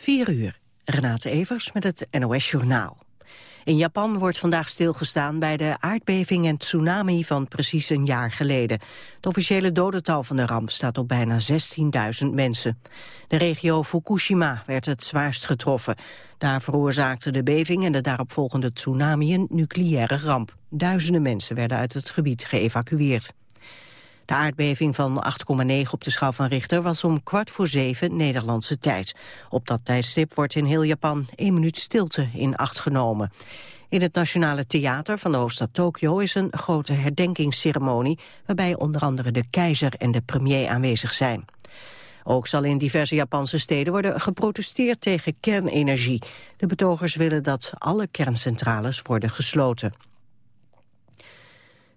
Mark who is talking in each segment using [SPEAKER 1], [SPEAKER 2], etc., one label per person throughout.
[SPEAKER 1] 4 uur. Renate Evers met het NOS Journaal. In Japan wordt vandaag stilgestaan bij de aardbeving en tsunami van precies een jaar geleden. Het officiële dodental van de ramp staat op bijna 16.000 mensen. De regio Fukushima werd het zwaarst getroffen. Daar veroorzaakte de beving en de daaropvolgende tsunami een nucleaire ramp. Duizenden mensen werden uit het gebied geëvacueerd. De aardbeving van 8,9 op de schaal van Richter was om kwart voor zeven Nederlandse tijd. Op dat tijdstip wordt in heel Japan één minuut stilte in acht genomen. In het Nationale Theater van de hoofdstad Tokio is een grote herdenkingsceremonie... waarbij onder andere de keizer en de premier aanwezig zijn. Ook zal in diverse Japanse steden worden geprotesteerd tegen kernenergie. De betogers willen dat alle kerncentrales worden gesloten.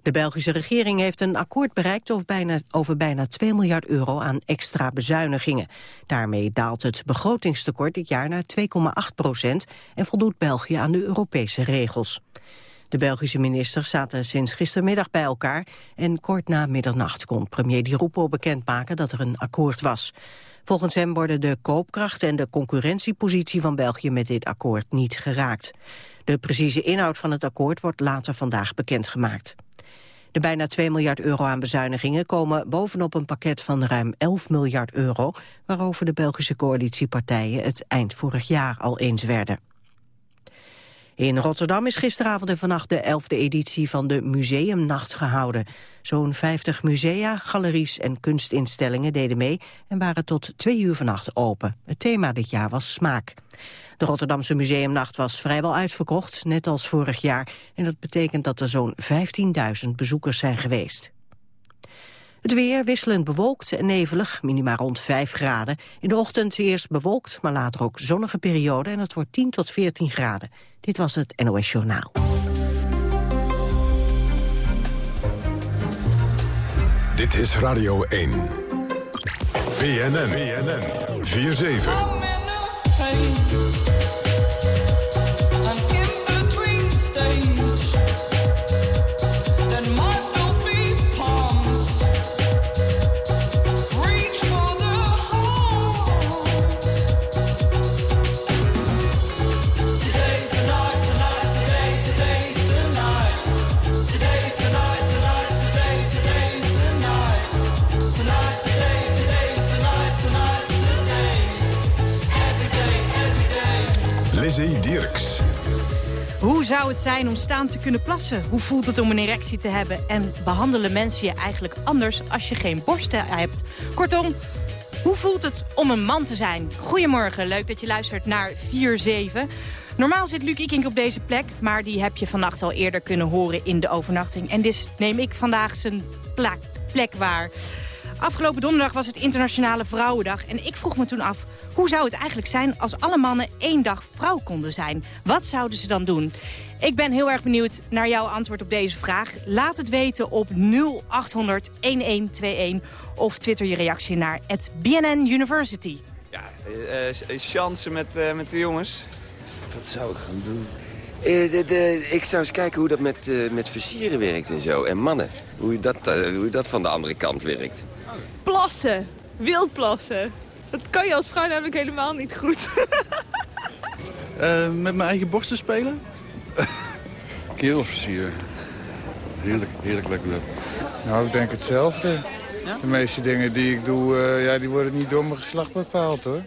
[SPEAKER 1] De Belgische regering heeft een akkoord bereikt over bijna, over bijna 2 miljard euro aan extra bezuinigingen. Daarmee daalt het begrotingstekort dit jaar naar 2,8 procent en voldoet België aan de Europese regels. De Belgische ministers zaten sinds gistermiddag bij elkaar en kort na middernacht kon premier Di Rupo bekendmaken dat er een akkoord was. Volgens hem worden de koopkracht en de concurrentiepositie van België met dit akkoord niet geraakt. De precieze inhoud van het akkoord wordt later vandaag bekendgemaakt. De bijna 2 miljard euro aan bezuinigingen komen bovenop een pakket van ruim 11 miljard euro, waarover de Belgische coalitiepartijen het eind vorig jaar al eens werden. In Rotterdam is gisteravond en vannacht de 11e editie van de Museumnacht gehouden. Zo'n 50 musea, galeries en kunstinstellingen deden mee en waren tot twee uur vannacht open. Het thema dit jaar was smaak. De Rotterdamse Museumnacht was vrijwel uitverkocht, net als vorig jaar. En dat betekent dat er zo'n 15.000 bezoekers zijn geweest. Het weer wisselend bewolkt en nevelig, minimaal rond 5 graden. In de ochtend eerst bewolkt, maar later ook zonnige periode... en het wordt 10 tot 14 graden. Dit was het NOS Journaal.
[SPEAKER 2] Dit is Radio 1. BNN, BNN, 4-7.
[SPEAKER 3] Hoe zou het zijn om staan te kunnen plassen? Hoe voelt het om een erectie te hebben? En behandelen mensen je eigenlijk anders als je geen borsten hebt? Kortom, hoe voelt het om een man te zijn? Goedemorgen, leuk dat je luistert naar 4-7. Normaal zit Luc Ikink op deze plek, maar die heb je vannacht al eerder kunnen horen in de overnachting. En dus neem ik vandaag zijn plek, waar. Afgelopen donderdag was het Internationale Vrouwendag. En ik vroeg me toen af, hoe zou het eigenlijk zijn als alle mannen één dag vrouw konden zijn? Wat zouden ze dan doen? Ik ben heel erg benieuwd naar jouw antwoord op deze vraag. Laat het weten op 0800 1121 of twitter je reactie naar het BNN University.
[SPEAKER 4] Ja, uh, chansen met, uh, met de jongens.
[SPEAKER 5] Wat zou ik gaan doen? Uh, de, de, ik zou eens kijken hoe dat met, uh, met versieren werkt en zo. En mannen. Hoe dat, uh, hoe dat van de andere kant werkt.
[SPEAKER 6] Plassen. Wildplassen. Dat kan je als vrouw namelijk helemaal niet goed.
[SPEAKER 7] met mijn eigen borsten spelen?
[SPEAKER 8] Kerelversieren. Heerlijk, heerlijk lekker dat. Nou, ik denk hetzelfde. Ja? De meeste dingen die ik doe, ja, die worden niet door mijn geslacht bepaald, hoor.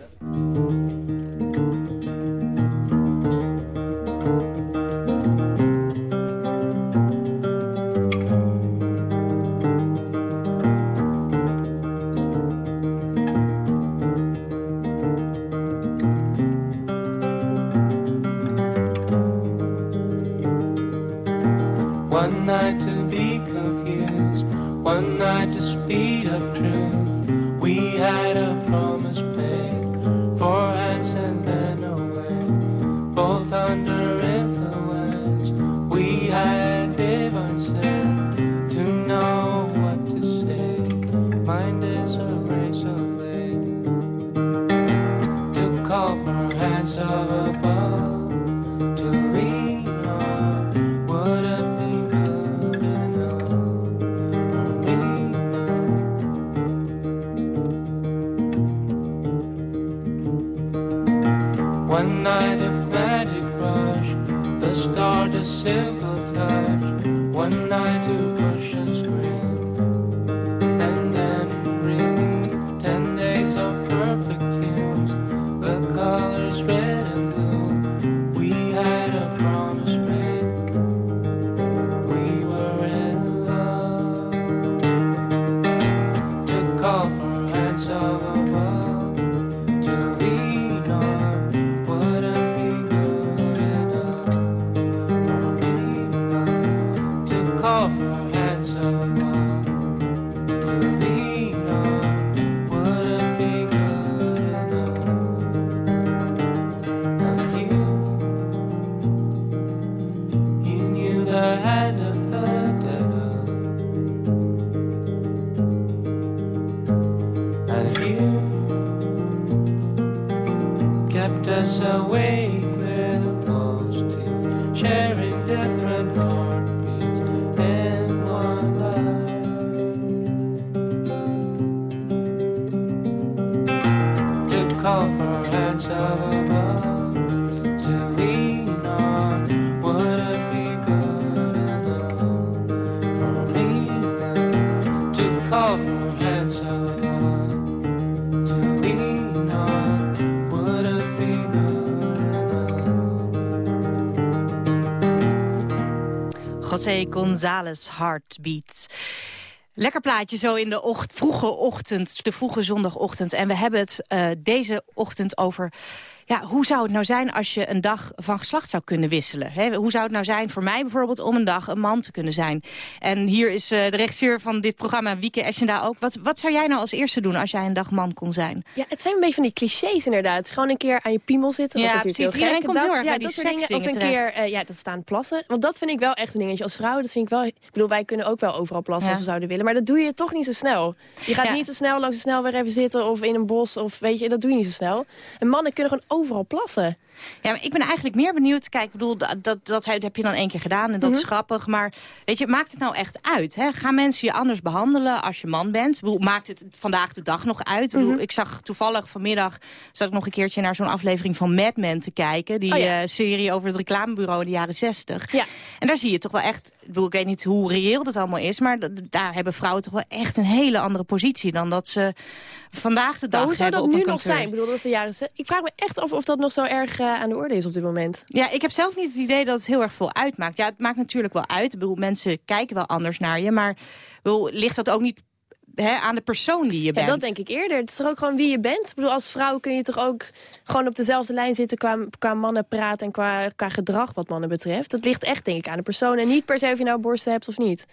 [SPEAKER 7] call for so handsome
[SPEAKER 3] José González Heartbeat. Lekker plaatje zo in de ocht, vroege ochtend, de vroege zondagochtend. En we hebben het eh, deze ochtend over... Ja, hoe zou het nou zijn als je een dag van geslacht zou kunnen wisselen? Hè? Hoe zou het nou zijn voor mij bijvoorbeeld om een dag een man te kunnen zijn? En hier is eh, de regisseur van dit programma, Wieke Eschenda ook. Wat, wat zou jij nou als eerste doen als jij een dag man kon zijn?
[SPEAKER 9] Ja, het zijn een beetje van die clichés inderdaad. Gewoon een keer aan je piemel zitten.
[SPEAKER 3] Ja,
[SPEAKER 9] dat is natuurlijk
[SPEAKER 3] precies.
[SPEAKER 9] heel
[SPEAKER 3] Iedereen
[SPEAKER 9] gek.
[SPEAKER 3] komt heel erg
[SPEAKER 9] dat, ja,
[SPEAKER 3] die
[SPEAKER 9] dat soort dingen. Of een keer eh, ja, dat staan plassen. Want dat vind ik wel echt een dingetje. Als vrouw, dat vind ik wel... Ik bedoel, wij kunnen ook wel overal plassen
[SPEAKER 3] Ja.
[SPEAKER 9] als we zouden willen. Maar dat doe je toch niet zo snel. Je gaat
[SPEAKER 3] Ja.
[SPEAKER 9] niet zo snel langs de snelweg even zitten of in een bos. Of weet je, dat doe je niet zo snel. En mannen kunnen gewoon overal plassen.
[SPEAKER 3] Ja, maar ik ben eigenlijk meer benieuwd. Kijk, ik bedoel, dat, dat, dat heb je dan één keer gedaan en dat is grappig. Maar weet je, maakt het nou echt uit? Hè? Gaan mensen je anders behandelen als je man bent? Ik bedoel, maakt het vandaag de dag nog uit? Ik, bedoel, ik zag toevallig vanmiddag, zat ik nog een keertje naar zo'n aflevering van Mad Men te kijken. Die
[SPEAKER 9] Oh ja.
[SPEAKER 3] eh, serie over het reclamebureau in de jaren zestig.
[SPEAKER 9] Ja.
[SPEAKER 3] En daar zie je toch wel echt, ik, bedoel, ik weet niet hoe reëel dat allemaal is. Maar daar hebben vrouwen toch wel echt een hele andere positie dan dat ze vandaag de dag
[SPEAKER 9] Maar hoe zou
[SPEAKER 3] hebben
[SPEAKER 9] dat nu nog zijn? Ik bedoel, dat is de jaren... Ik vraag me echt af of dat nog zo erg eh, aan de orde is op dit moment.
[SPEAKER 3] Ja, ik heb zelf niet het idee dat het heel erg veel uitmaakt. Ja, het maakt natuurlijk wel uit. Ik bedoel, mensen kijken wel anders naar je. Maar bedoel, ligt dat ook niet hè, aan de persoon die je
[SPEAKER 9] Ja,
[SPEAKER 3] bent?
[SPEAKER 9] dat denk ik eerder. Het is toch ook gewoon wie je bent? Ik bedoel, als vrouw kun je toch ook gewoon op dezelfde lijn zitten... qua, qua mannen praten en qua, qua gedrag wat mannen betreft. Dat ligt echt, denk ik, aan de persoon. En niet per se of je nou borsten hebt of niet.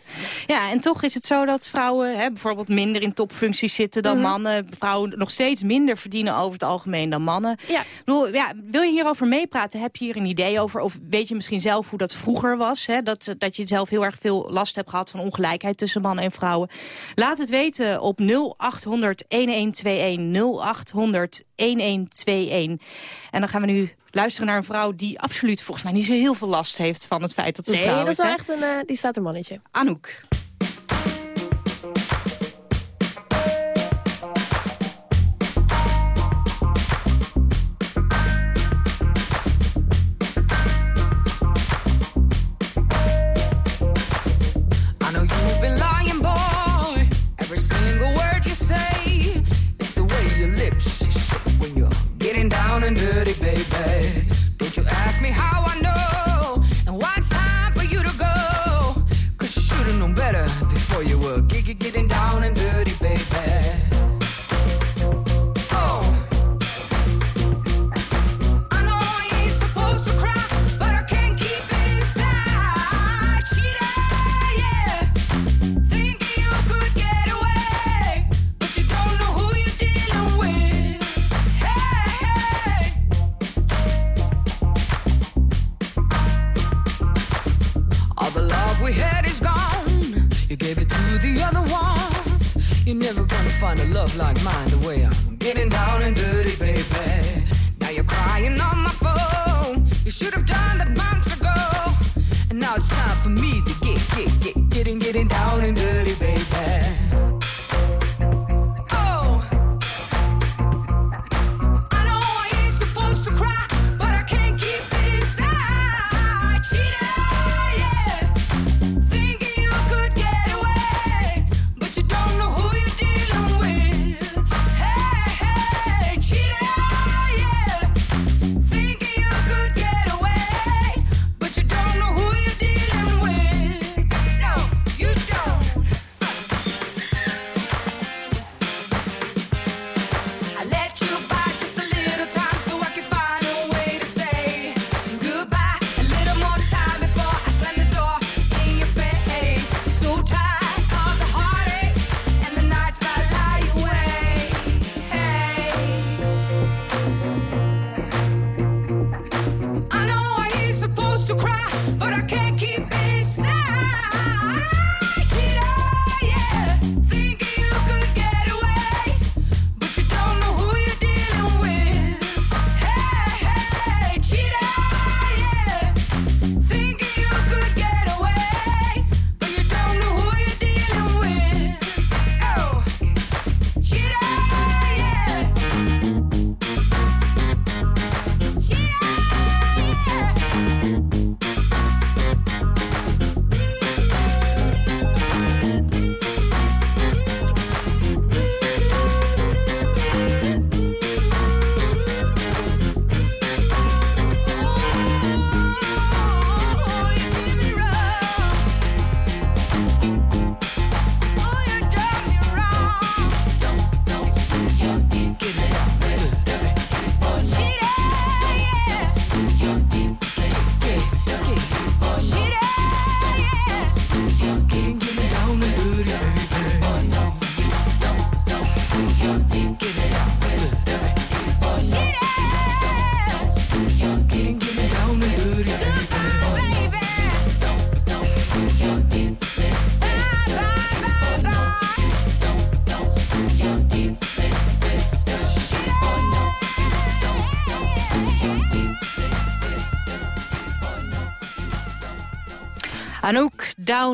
[SPEAKER 3] Ja, en toch is het zo dat vrouwen hè, bijvoorbeeld minder in topfuncties zitten dan
[SPEAKER 9] Mhm.
[SPEAKER 3] mannen. Vrouwen nog steeds minder verdienen over het algemeen dan mannen.
[SPEAKER 9] Ja.
[SPEAKER 3] Ik bedoel, ja, wil je hierover meepraten? Heb je hier een idee over? Of weet je misschien zelf hoe dat vroeger was? Hè? Dat, dat je zelf heel erg veel last hebt gehad van ongelijkheid tussen mannen en vrouwen. Laat het weten op 0800 1121 0800 1121. En dan gaan we nu luisteren naar een vrouw die absoluut volgens mij niet zo heel veel last heeft van het feit dat ze
[SPEAKER 9] Nee,
[SPEAKER 3] vrouw
[SPEAKER 9] dat is wel echt een... eh, die staat een mannetje.
[SPEAKER 3] Anouk.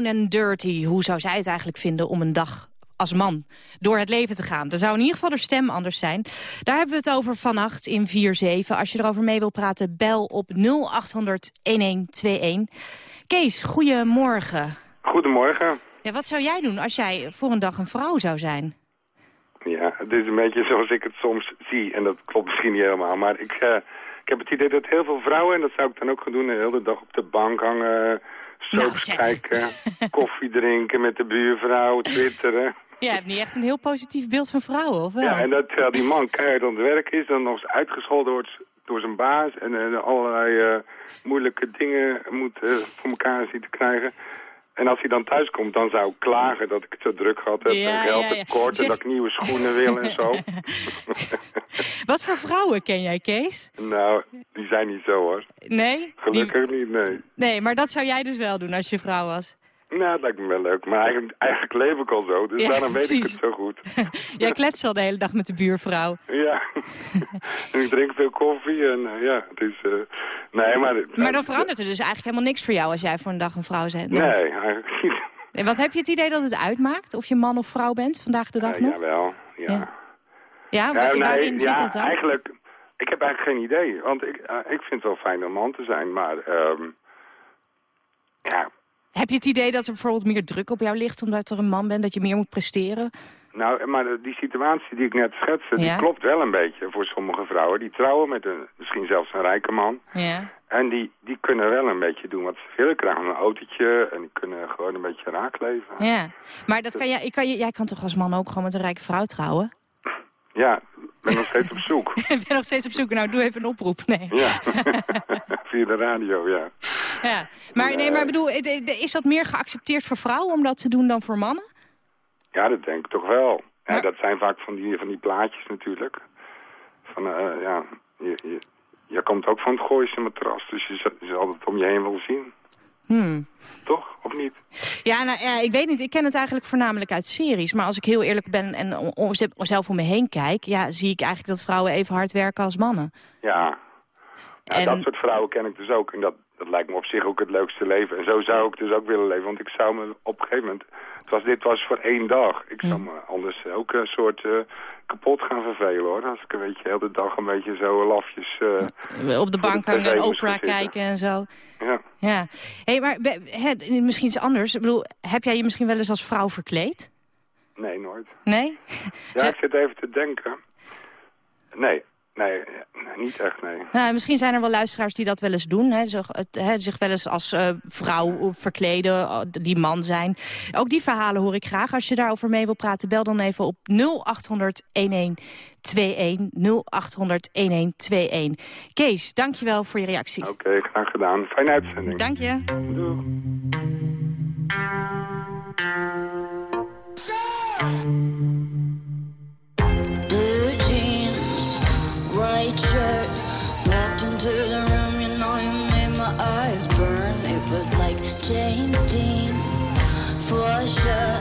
[SPEAKER 10] Down and dirty.
[SPEAKER 3] Hoe zou zij het eigenlijk vinden om een dag als man door het leven te gaan? Dan zou in ieder geval haar stem anders zijn. Daar hebben we het over vannacht in 4-7. Als je erover mee wil praten, bel op 0800-1121. Kees, goedemorgen.
[SPEAKER 11] Goedemorgen.
[SPEAKER 3] Ja, wat zou jij doen als jij voor een dag een vrouw zou zijn?
[SPEAKER 11] Ja, het is een beetje zoals ik het soms zie. En dat klopt misschien niet helemaal. Maar ik, eh, ik heb het idee dat heel veel vrouwen, en dat zou ik dan ook gaan doen... de hele dag op de bank hangen, soaps
[SPEAKER 3] zeg.
[SPEAKER 11] kijken... koffie drinken met de buurvrouw, twitteren.
[SPEAKER 3] Jij hebt niet echt een heel positief beeld van vrouwen, of wel?
[SPEAKER 11] Ja, en dat terwijl die man keihard aan het werk is... dan nog eens uitgescholden wordt door zijn baas... en eh, allerlei eh, moeilijke dingen moet eh, voor elkaar zien te krijgen... En als hij dan thuis komt, dan zou ik klagen dat ik het zo druk gehad heb.
[SPEAKER 3] Ja,
[SPEAKER 11] en geld
[SPEAKER 3] ja, ja.
[SPEAKER 11] tekort
[SPEAKER 3] Zeg-
[SPEAKER 11] en dat ik nieuwe schoenen wil en zo.
[SPEAKER 3] Wat voor vrouwen ken jij, Kees?
[SPEAKER 11] nou, die zijn niet zo hoor.
[SPEAKER 3] Nee? Die-
[SPEAKER 11] Gelukkig niet, nee.
[SPEAKER 3] Nee, maar dat zou jij dus wel doen als je vrouw was.
[SPEAKER 11] Nou, dat lijkt me wel leuk. Maar eigenlijk, eigenlijk leef ik al zo, dus
[SPEAKER 3] Ja,
[SPEAKER 11] daarom weet ik het zo goed.
[SPEAKER 3] Jij kletst al de hele dag met de buurvrouw.
[SPEAKER 11] ja. en ik drink veel koffie en eh, ja, het is... eh, nee, maar...
[SPEAKER 3] Maar dan verandert er dus eigenlijk helemaal niks voor jou als jij voor een dag een vrouw bent.
[SPEAKER 11] Nee, eigenlijk niet.
[SPEAKER 3] En wat heb je het idee dat het uitmaakt? Of je man of vrouw bent vandaag de dag
[SPEAKER 11] Ja,
[SPEAKER 3] nog?
[SPEAKER 11] jawel, ja.
[SPEAKER 3] Ja. Ja,
[SPEAKER 11] Ja, nee,
[SPEAKER 3] waarin zit dat dan?
[SPEAKER 11] eigenlijk... Ik heb eigenlijk geen idee, want ik, eh, ik vind het wel fijn om man te zijn, maar... ehm, ja,
[SPEAKER 3] Heb je het idee dat er bijvoorbeeld meer druk op jou ligt omdat er een man bent, dat je meer moet presteren?
[SPEAKER 11] Nou, maar die situatie die ik net schetste,
[SPEAKER 3] Ja.
[SPEAKER 11] die klopt wel een beetje voor sommige vrouwen. Die trouwen met een, misschien zelfs een rijke man.
[SPEAKER 3] Ja.
[SPEAKER 11] En die, die kunnen wel een beetje doen wat ze willen. Krijgen een autootje en die kunnen gewoon een beetje raak leven.
[SPEAKER 3] Ja, maar dat kan jij, ik kan, jij kan toch als man ook gewoon met een rijke vrouw trouwen?
[SPEAKER 11] Ja, ik ben nog steeds op zoek.
[SPEAKER 3] ik ben nog steeds op zoek. Nou, doe even een oproep. Nee.
[SPEAKER 11] Ja, via de radio, ja.
[SPEAKER 3] Ja. Maar, nee, maar ik bedoel, eh, eh, is dat meer geaccepteerd voor vrouwen om dat te doen dan voor mannen?
[SPEAKER 11] Ja, dat denk ik toch wel. Ja,
[SPEAKER 3] Ja.
[SPEAKER 11] dat zijn vaak van die, van die plaatjes natuurlijk. Van, eh, ja, je, je, je komt ook van het Gooise matras, dus je, je zal het om je heen wel zien.
[SPEAKER 3] Hmm.
[SPEAKER 11] Toch? Of niet?
[SPEAKER 3] Ja, nou, ja, ik weet niet. Ik ken het eigenlijk voornamelijk uit series. Maar als ik heel eerlijk ben en zelf om me heen kijk... Ja, zie ik eigenlijk dat vrouwen even hard werken als mannen.
[SPEAKER 11] Ja. ja
[SPEAKER 3] En-
[SPEAKER 11] Dat soort vrouwen ken ik dus ook. En dat, dat lijkt me op zich ook het leukste leven. En zo zou ik dus ook willen leven. Want ik zou me op een gegeven moment... Het was, dit was voor één dag. Ik zou me anders ook een soort eh, kapot gaan vervelen hoor. Als ik een beetje de hele dag een beetje zo lafjes... eh,
[SPEAKER 3] Op de bank hangen en opera kijken en zo.
[SPEAKER 11] ja.
[SPEAKER 3] Ja. Hey, maar hè, misschien iets anders. Ik bedoel, heb jij je misschien wel eens als vrouw verkleed?
[SPEAKER 11] Nee, nooit.
[SPEAKER 3] Nee?
[SPEAKER 11] Ja, ik zit even te denken. Nee, nee, niet echt, nee.
[SPEAKER 3] Nou, misschien zijn er wel luisteraars die dat wel eens doen. Hè, zich, het, hè, zich wel eens als eh, vrouw verkleden, eh, die man zijn. Ook die verhalen hoor ik graag. Als je daarover mee wil praten, bel dan even op 0800 1121. 0800 1121. Kees, dankjewel voor je reactie.
[SPEAKER 11] Oké, graag gedaan. Fijne uitzending.
[SPEAKER 3] Dank je.
[SPEAKER 11] Doeg.
[SPEAKER 12] white shirt. Walked into the room, you know you made my eyes burn. It was like James Dean for sure.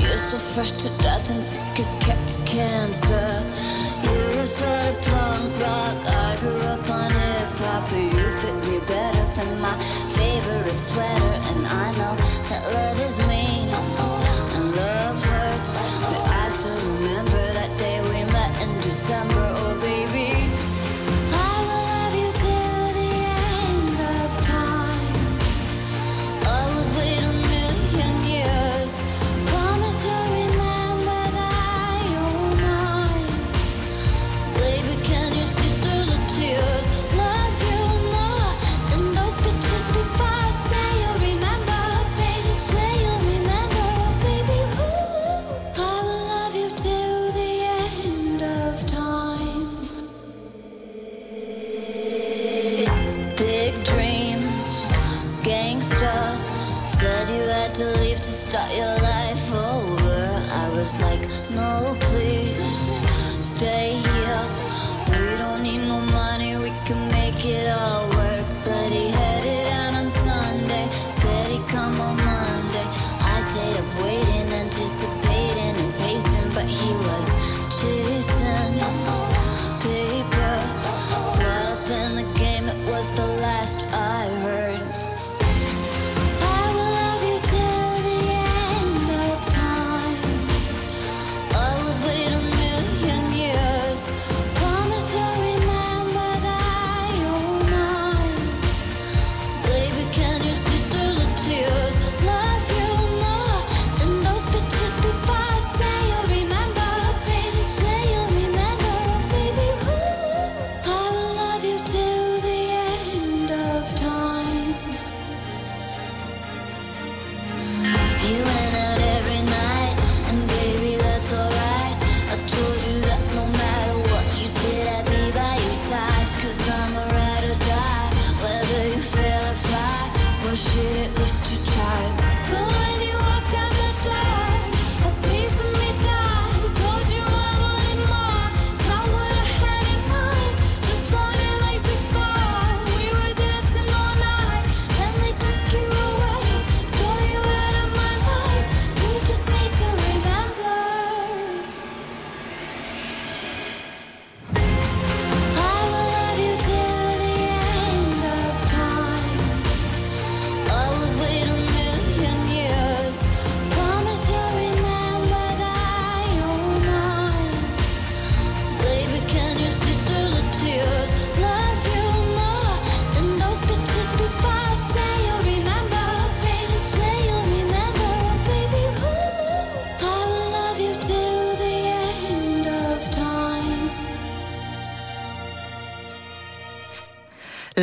[SPEAKER 12] You're so fresh to death and sick as kept cancer. You were sort of punk rock. I grew up on your life over. I was like,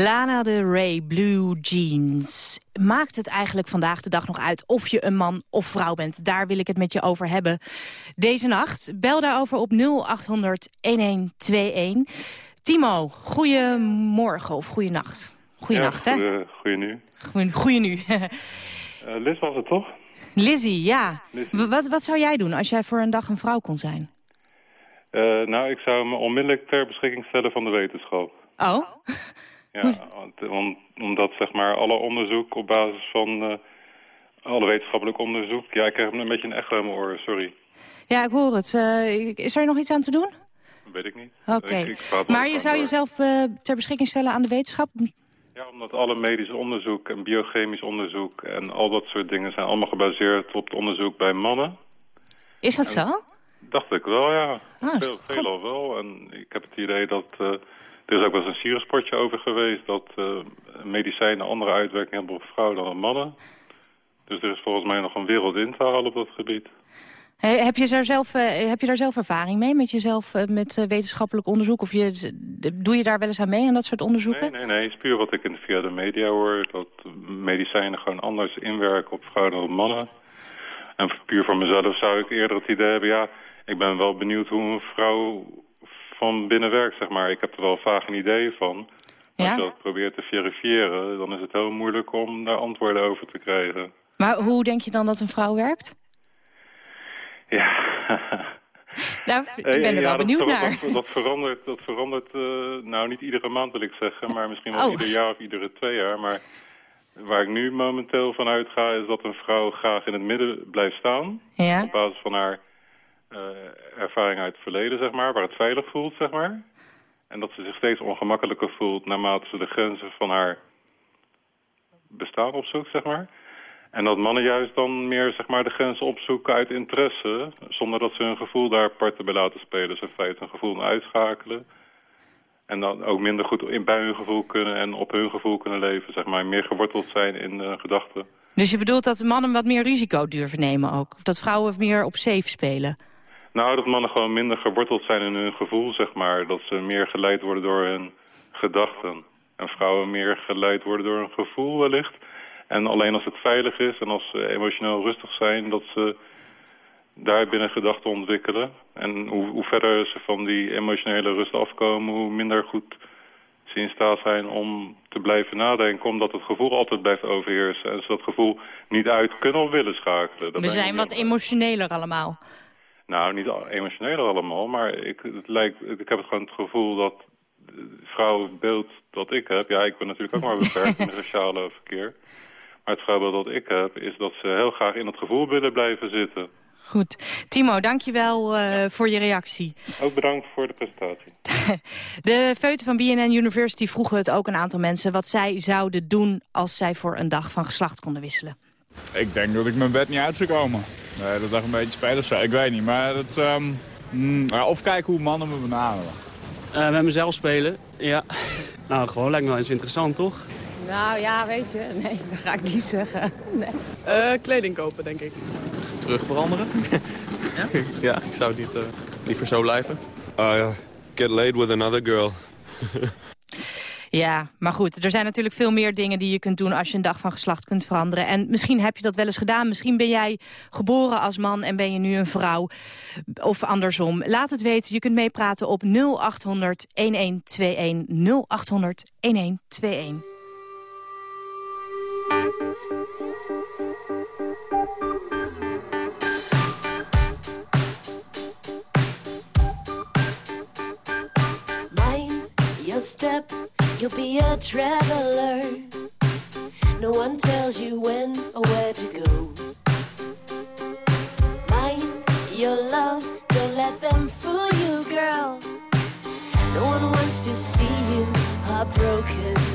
[SPEAKER 3] Lana de Ray, Blue Jeans. Maakt het eigenlijk vandaag de dag nog uit of je een man of vrouw bent? Daar wil ik het met je over hebben deze nacht. Bel daarover op 0800 1121. Timo, goeiemorgen of goeienacht. Goeienacht, hè?
[SPEAKER 13] Goeie, goeie nu.
[SPEAKER 3] Goeie, goeie nu.
[SPEAKER 13] Eh, Liz was het toch?
[SPEAKER 3] Lizzie, ja.
[SPEAKER 13] Lizzie.
[SPEAKER 3] Wat, wat zou jij doen als jij voor een dag een vrouw kon zijn?
[SPEAKER 13] Eh, nou, ik zou me onmiddellijk ter beschikking stellen van de wetenschap.
[SPEAKER 3] Oh?
[SPEAKER 13] Ja, want, om- omdat zeg maar alle onderzoek op basis van eh, alle wetenschappelijk onderzoek... Ja, ik krijg een beetje een echo in mijn oren, sorry.
[SPEAKER 3] Ja, ik hoor het. Eh, is er nog iets aan te doen?
[SPEAKER 13] Weet ik niet.
[SPEAKER 3] Oké. Maar je zou
[SPEAKER 13] door.
[SPEAKER 3] jezelf eh, ter beschikking stellen aan de wetenschap?
[SPEAKER 13] Ja, omdat alle medisch onderzoek en biochemisch onderzoek... en al dat soort dingen zijn allemaal gebaseerd op het onderzoek bij mannen.
[SPEAKER 3] Is dat zo?
[SPEAKER 13] Dacht ik wel, ja.
[SPEAKER 3] Ah,
[SPEAKER 13] Veel, veelal wel. En ik heb het idee dat... er is ook wel eens een sierensportje over geweest... dat eh, medicijnen andere uitwerking hebben op vrouwen dan op mannen. Dus er is volgens mij nog een wereld in te halen op dat gebied.
[SPEAKER 3] He- heb, je daar zelf, eh, heb je daar zelf ervaring mee met jezelf, eh, met wetenschappelijk onderzoek? Of je, doe je daar wel eens aan mee aan dat soort onderzoeken?
[SPEAKER 13] Nee, nee, nee. Het is puur wat ik in, via de media hoor. Dat medicijnen gewoon anders inwerken op vrouwen dan op mannen. En puur voor mezelf zou ik eerder het idee hebben... ja, ik ben wel benieuwd hoe een vrouw van binnen werkt, zeg maar. Ik heb er wel vaag een idee van.
[SPEAKER 3] Ja?
[SPEAKER 13] als je dat probeert te verifiëren... dan is het heel moeilijk om daar antwoorden over te krijgen.
[SPEAKER 3] Maar hoe denk je dan dat een vrouw werkt?
[SPEAKER 13] Ja...
[SPEAKER 3] Nou, ik ben er
[SPEAKER 13] ja,
[SPEAKER 3] wel
[SPEAKER 13] dat
[SPEAKER 3] benieuwd
[SPEAKER 13] ver-
[SPEAKER 3] naar.
[SPEAKER 13] Dat, dat verandert, dat verandert eh, nou niet iedere maand wil ik zeggen, maar misschien wel
[SPEAKER 3] Oh.
[SPEAKER 13] ieder jaar of iedere twee jaar. Maar waar ik nu momenteel van uitga is dat een vrouw graag in het midden blijft staan.
[SPEAKER 3] Ja.
[SPEAKER 13] Op basis van haar ervaring uit het verleden, zeg maar, waar het veilig voelt, zeg maar. En dat ze zich steeds ongemakkelijker voelt naarmate ze de grenzen van haar bestaan opzoekt, zeg maar. En dat mannen juist dan meer zeg maar, de grenzen opzoeken uit interesse... zonder dat ze hun gevoel daar parten bij laten spelen. Dus in feite een gevoel uitschakelen. En dan ook minder goed bij hun gevoel kunnen en op hun gevoel kunnen leven. Zeg maar. Meer geworteld zijn in uh, gedachten.
[SPEAKER 3] Dus je bedoelt dat mannen wat meer risico durven nemen ook? Of dat vrouwen meer op safe spelen?
[SPEAKER 13] Nou, dat mannen gewoon minder geworteld zijn in hun gevoel, zeg maar. Dat ze meer geleid worden door hun gedachten. En vrouwen meer geleid worden door hun gevoel wellicht. En alleen als het veilig is en als ze emotioneel rustig zijn... dat ze daar binnen gedachten ontwikkelen. En hoe, hoe verder ze van die emotionele rust afkomen... hoe minder goed ze in staat zijn om te blijven nadenken... omdat het gevoel altijd blijft overheersen. En ze dat gevoel niet uit kunnen of willen schakelen. Dat
[SPEAKER 3] We zijn wat emotioneler allemaal.
[SPEAKER 13] Nou, niet emotioneler allemaal, maar ik, het lijkt, ik heb het gewoon het gevoel dat het vrouwenbeeld dat ik heb... Ja, ik ben natuurlijk ook maar beperkt in het sociale verkeer... Maar het vrouwenbeeld dat ik heb is dat ze heel graag in het gevoel willen blijven zitten.
[SPEAKER 3] Goed. Timo, dankjewel uh, voor je reactie.
[SPEAKER 13] Ook bedankt voor de presentatie.
[SPEAKER 3] de feuten van BNN University vroegen het ook een aantal mensen... wat zij zouden doen als zij voor een dag van geslacht konden wisselen.
[SPEAKER 14] Ik denk dat ik mijn bed niet uit zou komen. Nee, dat dacht een beetje spelen of zo. Ik weet niet, maar dat... Um, mm, of kijken hoe mannen me benaderen.
[SPEAKER 15] Uh, met mezelf spelen, ja. Nou, gewoon lijkt me wel eens interessant, toch?
[SPEAKER 16] Nou ja, weet je, nee, dat ga ik niet zeggen. Nee.
[SPEAKER 17] Uh, kleding kopen, denk ik.
[SPEAKER 18] Terug veranderen? ja? ja, ik zou het niet uh, liever zo blijven.
[SPEAKER 19] Uh, get laid with another girl.
[SPEAKER 3] Ja, maar goed, er zijn natuurlijk veel meer dingen die je kunt doen als je een dag van geslacht kunt veranderen. En misschien heb je dat wel eens gedaan. Misschien ben jij geboren als man en ben je nu een vrouw. Of andersom. Laat het weten. Je kunt meepraten op 0800 1121 0800 1121.
[SPEAKER 20] Mind your step, you'll be a traveler. No one tells you when or where to go. Mind your love, don't let them fool you, girl. No one wants to see you heartbroken.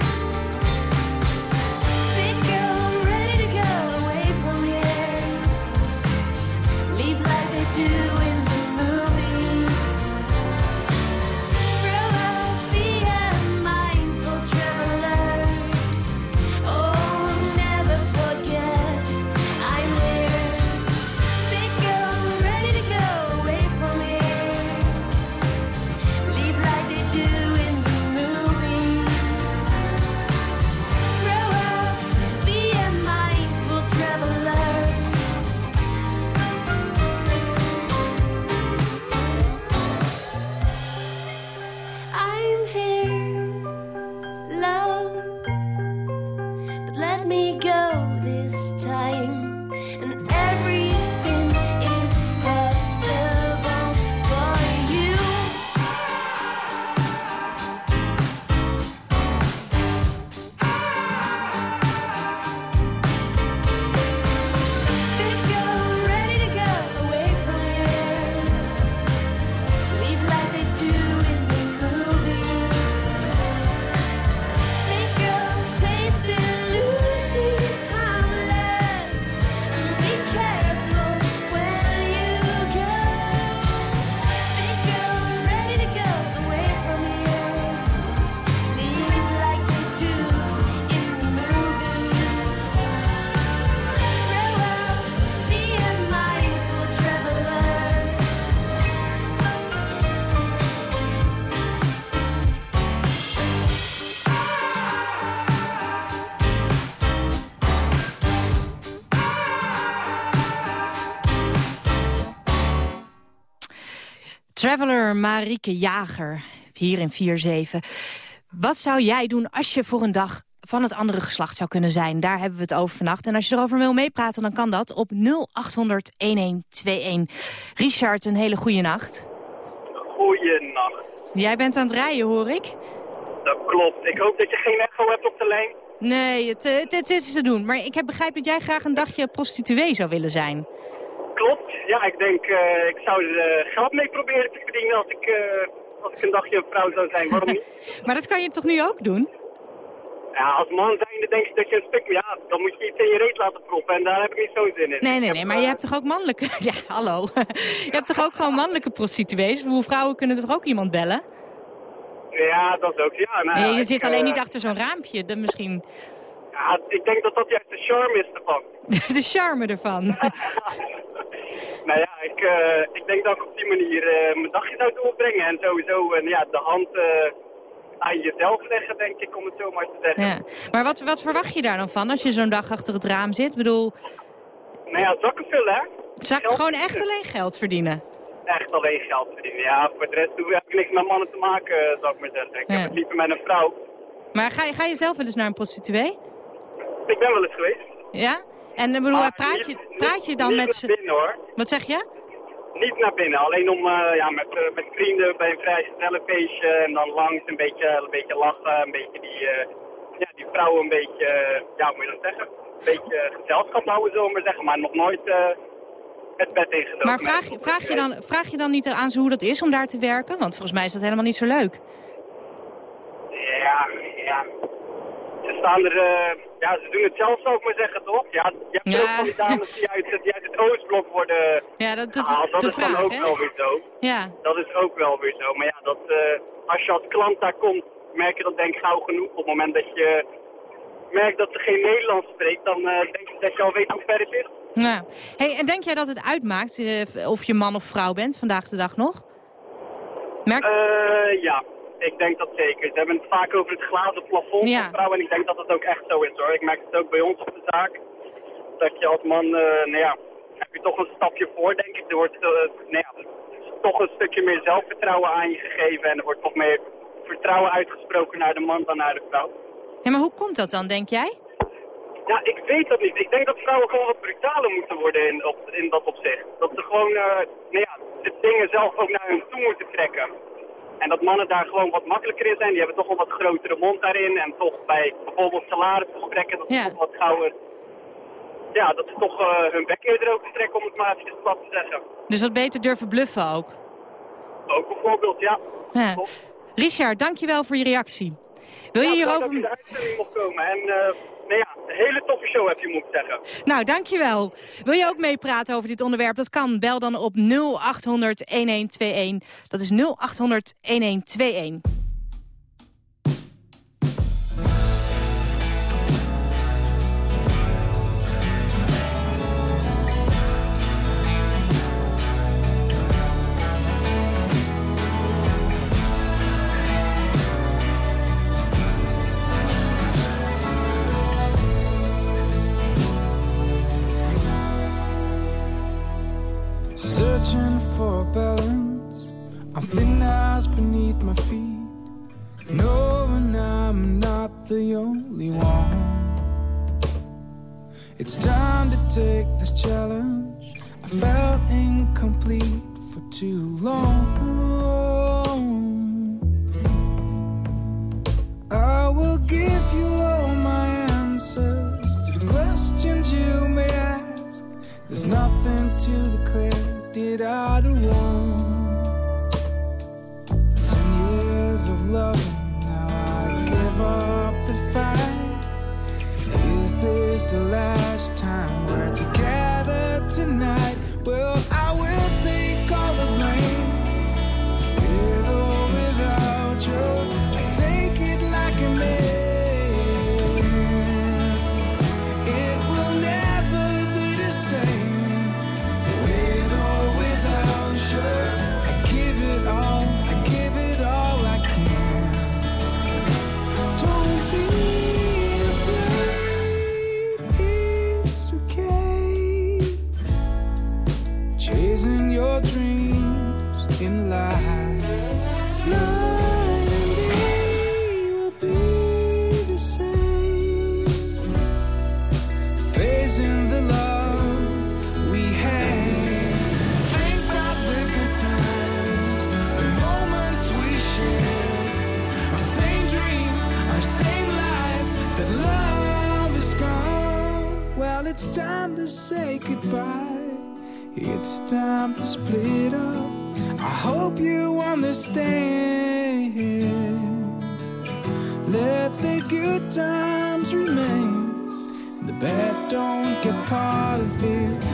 [SPEAKER 20] Traveler
[SPEAKER 3] Marieke Jager, hier in 4-7. Wat zou jij doen als je voor een dag van het andere geslacht zou kunnen zijn? Daar hebben we het over vannacht. En als je erover wil meepraten, dan kan dat op 0800-1121. Richard, een hele goede nacht.
[SPEAKER 21] Goeienacht.
[SPEAKER 3] Jij bent aan het rijden, hoor ik.
[SPEAKER 21] Dat klopt. Ik hoop dat je geen echo hebt op de lijn.
[SPEAKER 3] Nee, het, eh, het, het is te doen. Maar ik heb begrepen dat jij graag een dagje prostituee zou willen zijn.
[SPEAKER 21] Klopt. Ja, ik denk, eh, ik zou er eh, geld mee proberen te verdienen als ik, eh, als ik een dagje een vrouw zou zijn. Waarom niet?
[SPEAKER 3] Maar dat kan je toch nu ook doen?
[SPEAKER 21] Ja, als man zijnde denk ik dat je een stuk... Ja, dan moet je iets in je reet laten proppen en daar heb ik niet zo zin in.
[SPEAKER 3] Nee, nee, nee, maar je hebt toch ook mannelijke... Ja, hallo. Je hebt toch ook gewoon mannelijke prostituees? Hoe vrouwen kunnen toch ook iemand bellen?
[SPEAKER 21] Ja, dat ook, ja. Nou,
[SPEAKER 3] Nee, je
[SPEAKER 21] ik,
[SPEAKER 3] zit alleen niet achter zo'n raampje. Dat misschien
[SPEAKER 21] Ja, ik denk dat dat juist de charme is ervan.
[SPEAKER 3] de charme ervan.
[SPEAKER 21] Nou ja, ik, eh, ik denk dat ik op die manier eh, mijn dagje zou doorbrengen. En sowieso eh, ja, de hand aan jezelf leggen, denk ik, om het zo maar te zeggen.
[SPEAKER 3] Ja. Maar wat, wat verwacht je daar dan van als je zo'n dag achter het raam zit? Ik bedoel,
[SPEAKER 21] Nou ja, zakken vullen, hè?
[SPEAKER 3] zak, gewoon echt alleen geld verdienen.
[SPEAKER 21] Echt alleen geld verdienen. Ja, voor de rest doe- heb ik niks met mannen te maken, zou ik maar zeggen. Ik
[SPEAKER 3] Ja.
[SPEAKER 21] heb het liever met een vrouw.
[SPEAKER 3] Maar ga je, ga je zelf wel eens naar een prostituee?
[SPEAKER 21] Ik ben wel eens geweest.
[SPEAKER 3] Ja? En ik bedoel,
[SPEAKER 21] Maar
[SPEAKER 3] praat, je,
[SPEAKER 21] niet-
[SPEAKER 3] praat je dan
[SPEAKER 21] niet
[SPEAKER 3] met
[SPEAKER 21] naar
[SPEAKER 3] ze...
[SPEAKER 21] binnen, hoor.
[SPEAKER 3] Wat zeg je?
[SPEAKER 21] Niet naar binnen, alleen om eh, ja, met, eh, met vrienden bij een vrijgezellenfeestje en dan langs een beetje, een beetje lachen, een beetje die, eh, ja, die vrouwen een beetje, eh, ja, hoe moet je dat zeggen? Een beetje gezelschap houden, zullen we maar zeggen, maar nog nooit eh, het bed ingedoken.
[SPEAKER 3] Maar vraag, je- vraag, je dan, vraag je dan niet aan ze hoe dat is om daar te werken? Want volgens mij is dat helemaal niet zo leuk.
[SPEAKER 21] Ja, ja. Ze staan er, eh, ja, ze doen het zelf, zou ik maar zeggen, toch? Ja, je hebt
[SPEAKER 3] Ja.
[SPEAKER 21] ook van die dames die uit, het- die uit het Oostblok worden
[SPEAKER 3] Ja, dat, dat
[SPEAKER 21] gehaald.
[SPEAKER 3] is
[SPEAKER 21] Dat is dan ook
[SPEAKER 3] hè?
[SPEAKER 21] wel weer zo.
[SPEAKER 3] Ja.
[SPEAKER 21] Dat is ook wel weer zo. Maar ja, dat, eh, als je als klant daar komt, merk je dat denk ik gauw genoeg. Op het moment dat je merkt dat ze geen Nederlands spreekt, dan eh, denk ik dat je al weet hoe ver het is.
[SPEAKER 3] Ja. Hey, en denk jij dat het uitmaakt of je man of vrouw bent vandaag de dag nog? Merk...
[SPEAKER 21] Ja, ik denk dat zeker. Ze hebben het vaak over het glazen plafond
[SPEAKER 3] Ja.
[SPEAKER 21] van vrouwen en ik denk dat dat ook echt zo is hoor. Ik merk het ook bij ons op de zaak. Dat je als man, eh, nou ja, heb je toch een stapje voor denk ik. Er wordt eh, nou ja, toch een stukje meer zelfvertrouwen aan je gegeven en er wordt nog meer vertrouwen uitgesproken naar de man dan naar de vrouw.
[SPEAKER 3] Ja, maar hoe komt dat dan, denk jij?
[SPEAKER 21] Ja, ik weet dat niet. Ik denk dat vrouwen gewoon wat brutaler moeten worden in, op, in dat opzicht. Dat ze gewoon, eh, nou ja, de dingen zelf ook naar hun toe moeten trekken. En dat mannen daar gewoon wat makkelijker in zijn. Die hebben toch wel wat grotere mond daarin. En toch bij bijvoorbeeld salarisgesprekken, dat ze toch wat gauwer... Ja, dat ze toch eh, hun bek eerder open trekken, om het maar even plat te zeggen.
[SPEAKER 3] Dus wat beter durven bluffen ook.
[SPEAKER 21] Ook bijvoorbeeld, ja.
[SPEAKER 3] Ja. Richard, dankjewel voor je reactie. Wil je
[SPEAKER 21] Ja,
[SPEAKER 3] hierover...
[SPEAKER 21] dat je de uitzending mocht komen. En, eh, nou ja, een hele toffe show heb je, moet ik zeggen.
[SPEAKER 3] Nou, dankjewel. Wil je ook meepraten over dit onderwerp? Dat kan. Bel dan op 0800 1121. Dat is 0800
[SPEAKER 22] the only one. It's time to take this challenge. I felt incomplete for too long. I will give you all my answers to the questions you may ask. There's nothing to declare. Time to split up. I hope you understand. Let the good times remain. The bad don't get part of it.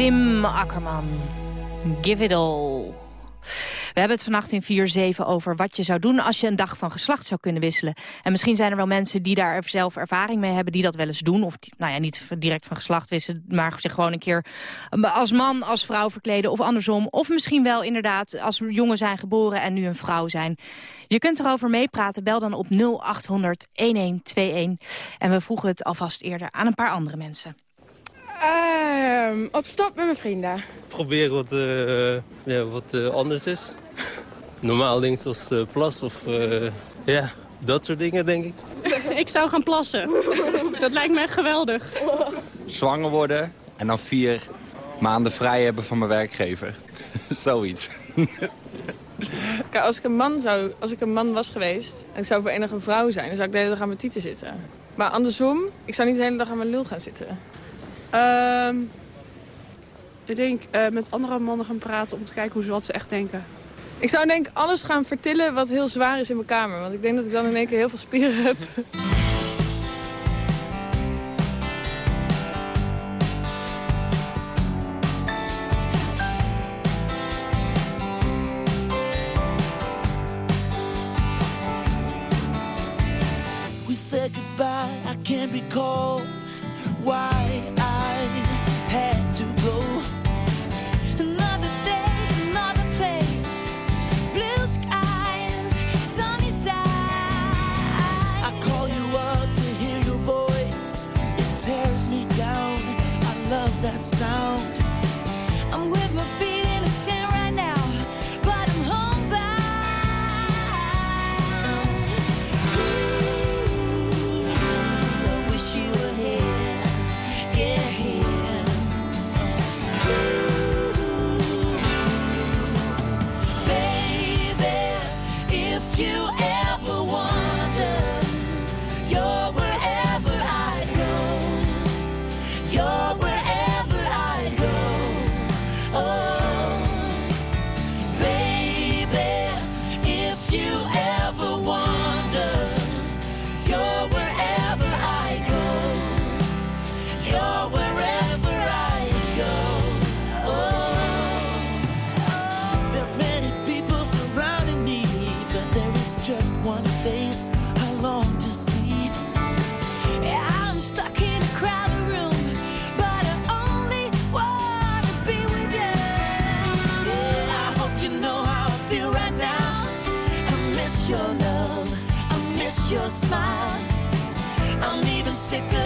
[SPEAKER 3] Tim Akkerman, Give It All. We hebben het vannacht in 4-7 over wat je zou doen als je een dag van geslacht zou kunnen wisselen. En misschien zijn er wel mensen die daar zelf ervaring mee hebben, die dat wel eens doen. Of nou ja, niet direct van geslacht wisselen, maar zich gewoon een keer als man, als vrouw verkleden of andersom. Of misschien wel inderdaad als jongen zijn geboren en nu een vrouw zijn. Je kunt erover meepraten, bel dan op 0800 1121. En we vroegen het alvast eerder aan een paar andere mensen.
[SPEAKER 6] Ehm, op stap met mijn vrienden.
[SPEAKER 23] Proberen wat, eh, ja, wat eh, anders is. Normaal dingen zoals eh, plas of eh, ja, dat soort dingen denk ik.
[SPEAKER 6] ik zou gaan plassen. Dat lijkt me echt geweldig.
[SPEAKER 24] zwanger worden en dan vier maanden vrij hebben van mijn werkgever. Zoiets.
[SPEAKER 6] Als ik een man zou, als ik een man was geweest en ik zou voor enige vrouw zijn, dan zou ik de hele dag aan mijn tieten zitten. Maar andersom, ik zou niet de hele dag aan mijn lul gaan zitten.
[SPEAKER 17] Ehm, ik denk eh, met andere mannen gaan praten om te kijken hoe ze wat ze echt denken.
[SPEAKER 6] Ik zou denk alles gaan vertillen wat heel zwaar is in mijn kamer. Want ik denk dat ik dan in één keer heel veel spieren heb.
[SPEAKER 20] I'm even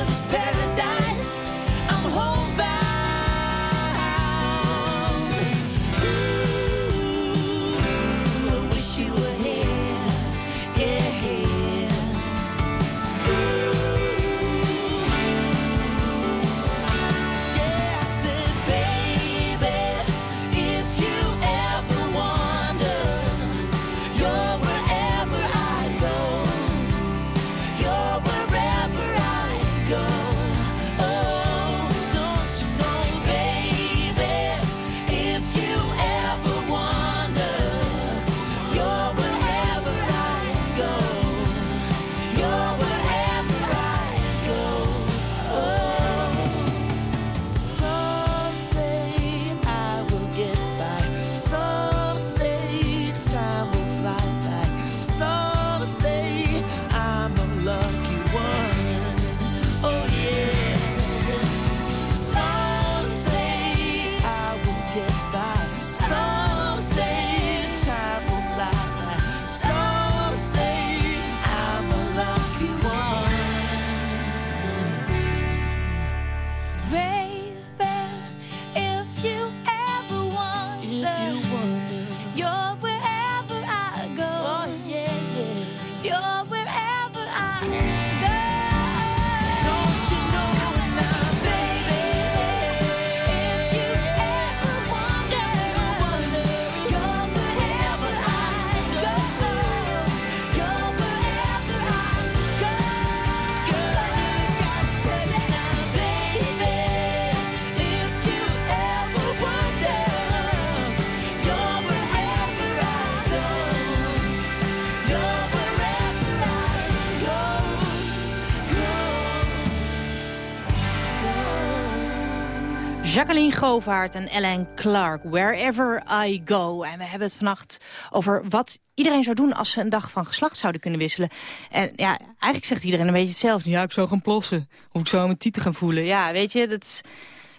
[SPEAKER 3] Jacqueline Govaert en Ellen Clark, Wherever I Go. En we hebben het vannacht over wat iedereen zou doen als ze een dag van geslacht zouden kunnen wisselen. En ja, eigenlijk zegt iedereen een beetje hetzelfde. Ja, ik zou gaan plassen. Of ik zou mijn tieten gaan voelen. Ja, weet je, dat.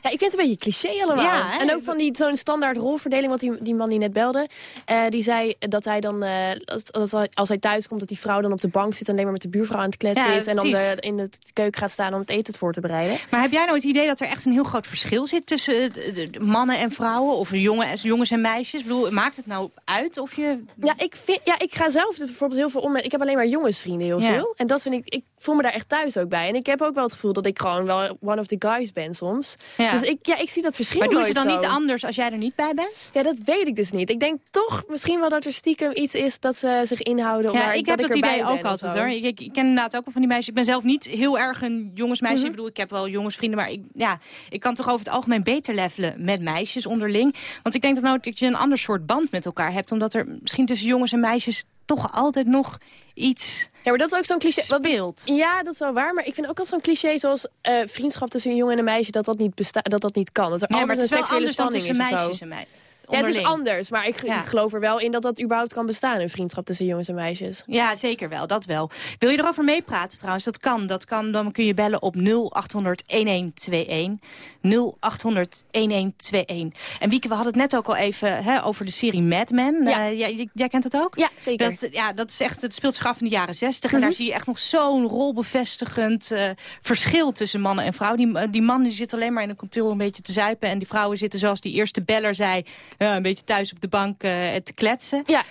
[SPEAKER 9] Ja, ik vind het een beetje cliché allemaal.
[SPEAKER 3] Ja, hè?
[SPEAKER 9] en ook van die zo'n standaard rolverdeling, want die, die man die net belde, eh, die zei dat hij dan, eh, als, als, hij- als hij thuis komt, dat die vrouw dan op de bank zit en alleen maar met de buurvrouw aan het kletsen
[SPEAKER 3] Ja,
[SPEAKER 9] is. En dan de- in de keuken gaat staan om het eten voor te bereiden.
[SPEAKER 3] Maar heb jij nou het idee dat er echt een heel groot verschil zit tussen eh, de- de mannen en vrouwen? Of jongen, jongens en meisjes? Ik bedoel, maakt het nou uit of je...
[SPEAKER 9] Ja, ik, vind, ja, ik ga zelf bijvoorbeeld heel veel om met... Ik heb alleen maar jongensvrienden heel
[SPEAKER 3] Ja.
[SPEAKER 9] veel. En dat vind ik... Ik voel me daar echt thuis ook bij. En ik heb ook wel het gevoel dat ik gewoon wel one of the guys ben soms.
[SPEAKER 3] Ja.
[SPEAKER 9] Dus ik, ja, ik zie dat verschil
[SPEAKER 3] Maar doen ze dan niet anders als jij er niet bij bent?
[SPEAKER 9] Ja, dat weet ik dus niet. Ik denk toch misschien wel dat er stiekem iets is dat ze zich inhouden.
[SPEAKER 3] Ja,
[SPEAKER 9] waar,
[SPEAKER 3] ik heb dat, idee ook altijd hoor. Ik, ik, ik ken inderdaad ook wel van die meisjes. Ik ben zelf niet heel erg een jongensmeisje.
[SPEAKER 9] Mhm.
[SPEAKER 3] Ik bedoel, ik heb wel jongensvrienden, maar ik, ja, ik kan toch over het algemeen beter levelen met meisjes onderling. Want ik denk dat nou dat je een ander soort band met elkaar hebt. Omdat er misschien tussen jongens en meisjes toch altijd nog iets
[SPEAKER 9] Ja, maar dat is ook zo'n cliché. Wat,
[SPEAKER 3] speelt.
[SPEAKER 9] ja, dat is wel waar. Maar ik vind ook al zo'n cliché zoals eh, vriendschap tussen een jongen en een meisje... dat dat niet, besta dat dat niet kan. Dat er
[SPEAKER 3] Nee, maar
[SPEAKER 9] altijd
[SPEAKER 3] het is
[SPEAKER 9] een
[SPEAKER 3] wel
[SPEAKER 9] seksuele spanning
[SPEAKER 3] tussen
[SPEAKER 9] is
[SPEAKER 3] meisjes en.
[SPEAKER 9] Ja, het is anders. Maar ik,
[SPEAKER 3] Ja.
[SPEAKER 9] ik geloof er wel in dat dat überhaupt kan bestaan. Een vriendschap tussen jongens en meisjes.
[SPEAKER 3] Ja, zeker wel. Dat wel. Wil je erover meepraten trouwens? Dat kan. Dat kan. Dan kun je bellen op 0800 1121. 0800 1121. En Wieke, we hadden het net ook al even hè, over de serie Mad Men.
[SPEAKER 9] Ja.
[SPEAKER 3] Eh, jij, jij kent het ook?
[SPEAKER 9] Ja, zeker.
[SPEAKER 3] Dat, ja, dat is echt, het speelt zich af in de jaren zestig. En daar zie je echt nog zo'n rolbevestigend eh, verschil tussen mannen en vrouwen. Die, eh, die man die zit alleen maar in een kantoor een beetje te zuipen. En die vrouwen zitten, zoals die eerste beller zei, een beetje thuis op de bank te kletsen.
[SPEAKER 9] Ja.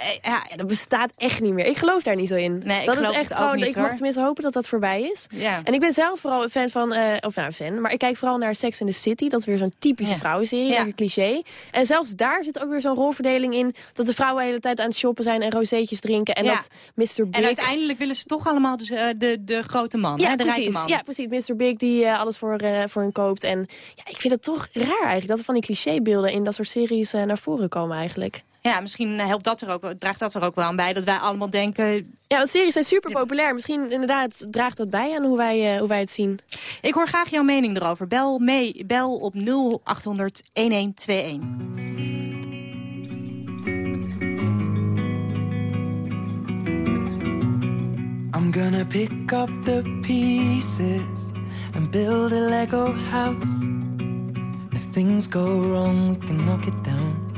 [SPEAKER 3] Eh, ja,
[SPEAKER 9] dat bestaat echt niet meer. Ik geloof daar niet zo in.
[SPEAKER 3] Nee,
[SPEAKER 9] dat is echt gewoon.
[SPEAKER 3] niet,
[SPEAKER 9] ik mag
[SPEAKER 3] hoor.
[SPEAKER 9] tenminste hopen dat dat voorbij is.
[SPEAKER 3] Ja.
[SPEAKER 9] En ik ben zelf vooral een fan van, eh, of nou een fan, maar ik kijk vooral naar Sex in the City. Dat is weer zo'n typische
[SPEAKER 3] Ja.
[SPEAKER 9] vrouwenserie,
[SPEAKER 3] Ja.
[SPEAKER 9] lekker cliché. En zelfs daar zit ook weer zo'n rolverdeling in dat de vrouwen de hele tijd aan het shoppen zijn en rozeetjes drinken. En
[SPEAKER 3] Ja.
[SPEAKER 9] dat Mr. Big...
[SPEAKER 3] En uiteindelijk willen ze toch allemaal dus, eh, de, de grote man,
[SPEAKER 9] ja,
[SPEAKER 3] hè, de
[SPEAKER 9] precies.
[SPEAKER 3] rijke man.
[SPEAKER 9] Ja, precies. Mr. Big die alles voor, voor hen koopt. En ja, ik vind het toch raar eigenlijk dat er van die clichébeelden in dat soort series naar voren komen eigenlijk.
[SPEAKER 3] Ja, misschien helpt dat er ook, draagt dat er ook wel aan bij. Dat wij allemaal denken...
[SPEAKER 9] Ja, want series zijn super populair. Misschien inderdaad draagt dat bij aan hoe wij, eh, hoe wij het zien.
[SPEAKER 3] Ik hoor graag jouw mening erover. Bel mee, bel op 0800 1121.
[SPEAKER 25] I'm gonna pick up the pieces and build a Lego house. If things go wrong, we can knock it down.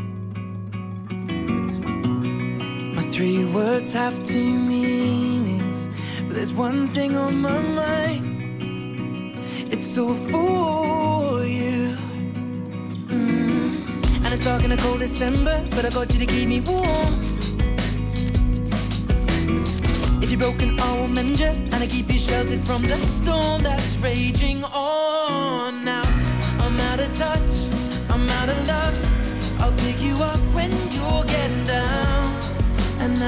[SPEAKER 25] Three words have two meanings, but there's one thing on my mind. It's all for you. Mm. And it's dark in a cold December, but I got you to keep me warm. If you're broken, I will mend you, and I keep you sheltered from the storm that's raging on. Now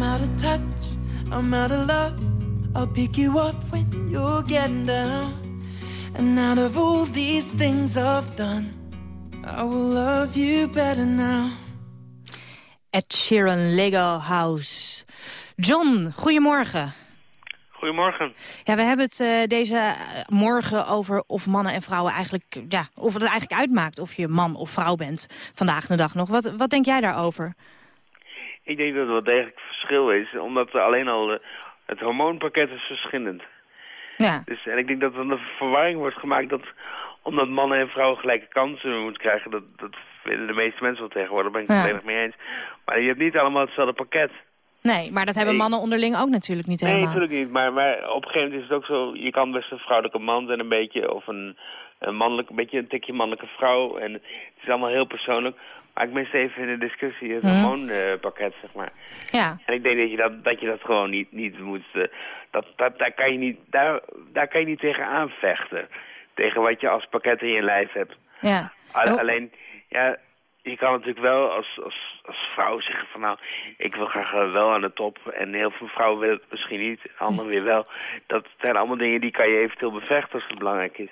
[SPEAKER 25] I'm out of touch, I'm out of love. I'll pick you up when you're getting down. And out of all these things I've done, I will love you better now.
[SPEAKER 3] Ed Sheeran, Lego House. John, goedemorgen.
[SPEAKER 26] Goedemorgen.
[SPEAKER 3] Ja, we hebben het eh, deze eh, morgen over of mannen en vrouwen eigenlijk... Ja, of het eigenlijk uitmaakt of je man of vrouw bent vandaag de dag nog. Wat, wat denk jij daarover?
[SPEAKER 26] Ik denk dat er wel degelijk verschil is, omdat alleen al eh, het hormoonpakket is verschillend.
[SPEAKER 3] Ja.
[SPEAKER 26] Dus, en ik denk dat er een verwarring wordt gemaakt dat omdat mannen en vrouwen gelijke kansen moeten krijgen, dat, dat vinden de meeste mensen wel tegenwoordig, daar ben ik het
[SPEAKER 3] Ja.
[SPEAKER 26] volledig mee eens. Maar je hebt niet allemaal hetzelfde pakket.
[SPEAKER 3] Nee, maar dat hebben
[SPEAKER 26] Nee.
[SPEAKER 3] mannen onderling ook natuurlijk niet
[SPEAKER 26] Nee,
[SPEAKER 3] helemaal.
[SPEAKER 26] natuurlijk niet. Maar, maar op een gegeven moment is het ook zo, je kan best een vrouwelijke man zijn een beetje, of een, een mannelijk, een beetje een tikje mannelijke vrouw. En het is allemaal heel persoonlijk. Maar ik mis even in de discussie het
[SPEAKER 3] Mhm.
[SPEAKER 26] hormoonpakket, zeg maar.
[SPEAKER 3] Ja.
[SPEAKER 26] En ik denk dat je dat, dat, je dat gewoon niet, niet moet... eh, dat, dat, daar, kan je niet, daar, daar kan je niet tegen aanvechten. Tegen wat je als pakket in je lijf hebt.
[SPEAKER 3] Ja. Oh.
[SPEAKER 26] Alleen, ja, je kan natuurlijk wel als, als, als vrouw zeggen van nou, ik wil graag eh, wel aan de top. En heel veel vrouwen willen het misschien niet, anderen weer wel. Dat zijn allemaal dingen die kan je eventueel bevechten als het belangrijk is.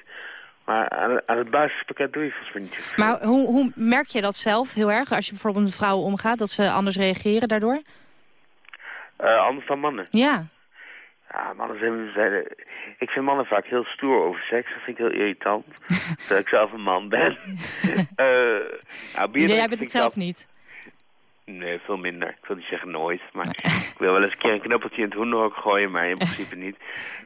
[SPEAKER 26] Maar aan, aan het basispakket doe je volgens mij niet.
[SPEAKER 3] Maar hoe, hoe merk je dat zelf heel erg als je bijvoorbeeld met vrouwen omgaat, dat ze anders reageren daardoor?
[SPEAKER 26] Eh, anders dan mannen.
[SPEAKER 3] Ja.
[SPEAKER 26] Ja, mannen zijn, zijn- Ik vind mannen vaak heel stoer over seks. Dat vind ik heel irritant. Terwijl ik zelf een man ben. Eh nou, bier
[SPEAKER 3] Jij bent het zelf- niet.
[SPEAKER 26] Nee, veel minder. Ik wil niet zeggen nooit. Maar ik wil wel eens een keer een knuppeltje in het hoenderhok gooien, maar in principe niet.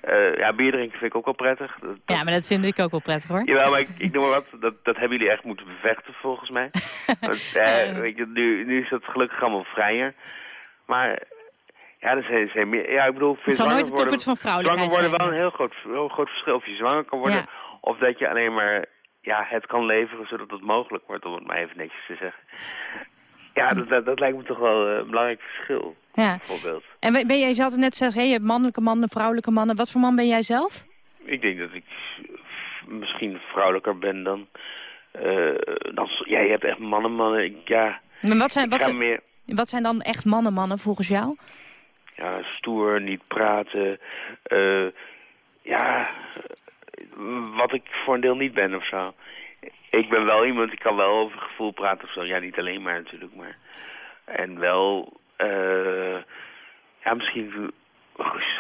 [SPEAKER 26] Eh, ja, bier drinken vind ik ook wel prettig. Dat,
[SPEAKER 3] Ja, maar dat vind ik ook wel prettig hoor.
[SPEAKER 26] Jawel, maar ik, ik noem maar wat. Dat, dat hebben jullie echt moeten bevechten volgens mij. Want, eh, weet je, nu, nu is dat gelukkig allemaal vrijer. Maar ja, er zijn, zijn meer... Ja, ik bedoel...
[SPEAKER 3] Het zal nooit het toppunt van vrouwelijkheid
[SPEAKER 26] Zwanger worden wel een heel groot, heel groot verschil. Of je zwanger kan worden,
[SPEAKER 3] Ja.
[SPEAKER 26] of dat je alleen maar ja, het kan leveren zodat het mogelijk wordt, om het maar even netjes te zeggen. Ja, dat, dat, dat lijkt me toch wel eh, een belangrijk verschil,
[SPEAKER 3] Ja.
[SPEAKER 26] bijvoorbeeld.
[SPEAKER 3] En ben jij zelf net zeggen, hey, je hebt mannelijke mannen, vrouwelijke mannen. Wat voor man ben jij zelf?
[SPEAKER 26] Ik denk dat ik misschien vrouwelijker ben dan... eh dan ja, je hebt echt mannen, mannen. Ja,
[SPEAKER 3] Maar wat zijn, wat,
[SPEAKER 26] meer...
[SPEAKER 3] wat zijn dan echt mannen, mannen volgens jou?
[SPEAKER 26] ja, stoer, niet praten. eh ja, wat ik voor een deel niet ben of zo. Ik ben wel iemand, die kan wel over gevoel praten of zo. Ja, niet alleen maar natuurlijk, maar... En wel, eh ja, misschien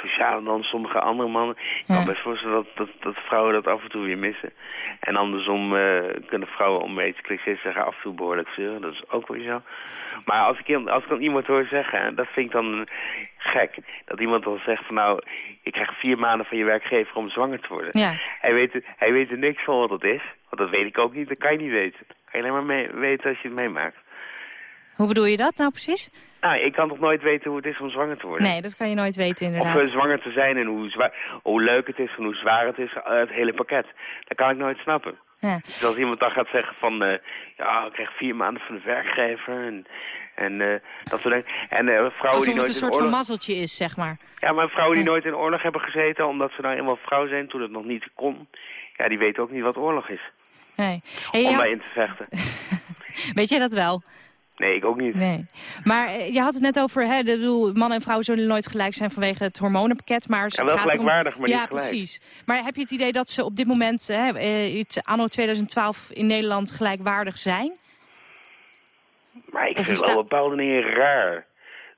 [SPEAKER 26] socialer dan sommige andere mannen. Ik kan best voorstellen dat, dat, dat vrouwen dat af en toe weer missen. En andersom eh, kunnen vrouwen, om te clichés te zeggen, af en toe behoorlijk zeuren. Dat is ook weer zo. Maar als ik, als ik dan iemand hoor zeggen, en dat vind ik dan gek. Dat iemand dan zegt van nou, ik krijg vier maanden van je werkgever om zwanger te worden.
[SPEAKER 3] Ja.
[SPEAKER 26] Hij, weet, hij weet er niks van wat dat is. Want dat weet ik ook niet, dat kan je niet weten. Dat kan je alleen maar weten als je het meemaakt.
[SPEAKER 3] Hoe bedoel je dat nou precies?
[SPEAKER 26] Nou, ik kan toch nooit weten hoe het is om zwanger te worden?
[SPEAKER 3] Nee, dat kan je nooit weten
[SPEAKER 26] Of
[SPEAKER 3] inderdaad.
[SPEAKER 26] eh, zwanger te zijn en hoe, zwaar, hoe leuk het is en hoe zwaar het is, eh, het hele pakket. Dat kan ik nooit snappen.
[SPEAKER 3] Ja.
[SPEAKER 26] Dus als iemand dan gaat zeggen van, eh, ja, ik krijg vier maanden van de werkgever en, en dat soort dingen. En vrouwen
[SPEAKER 3] Alsof
[SPEAKER 26] die
[SPEAKER 3] het
[SPEAKER 26] nooit
[SPEAKER 3] een
[SPEAKER 26] in
[SPEAKER 3] soort van mazzeltje is, zeg maar.
[SPEAKER 26] Ja, maar vrouwen die nooit in oorlog hebben gezeten, omdat ze nou eenmaal vrouw zijn toen het nog niet kon, ja, die weten ook niet wat oorlog is.
[SPEAKER 3] Nee. Hey, je
[SPEAKER 26] om
[SPEAKER 3] had-
[SPEAKER 26] daarin te vechten.
[SPEAKER 3] Weet jij dat wel?
[SPEAKER 26] Nee, ik ook niet.
[SPEAKER 3] Nee. Maar eh, je had het net over, hè, de, bedoel, mannen en vrouwen zullen nooit gelijk zijn vanwege het hormonenpakket. Maar
[SPEAKER 26] Ja,
[SPEAKER 3] het
[SPEAKER 26] wel
[SPEAKER 3] gaat
[SPEAKER 26] gelijkwaardig, maar
[SPEAKER 3] ja,
[SPEAKER 26] niet gelijk.
[SPEAKER 3] precies. Maar heb je het idee dat ze op dit moment, hè, eh, het anno 2012 in Nederland gelijkwaardig zijn?
[SPEAKER 26] Maar ik
[SPEAKER 3] Of
[SPEAKER 26] vind
[SPEAKER 3] is
[SPEAKER 26] wel
[SPEAKER 3] dat-
[SPEAKER 26] bepaalde dingen raar.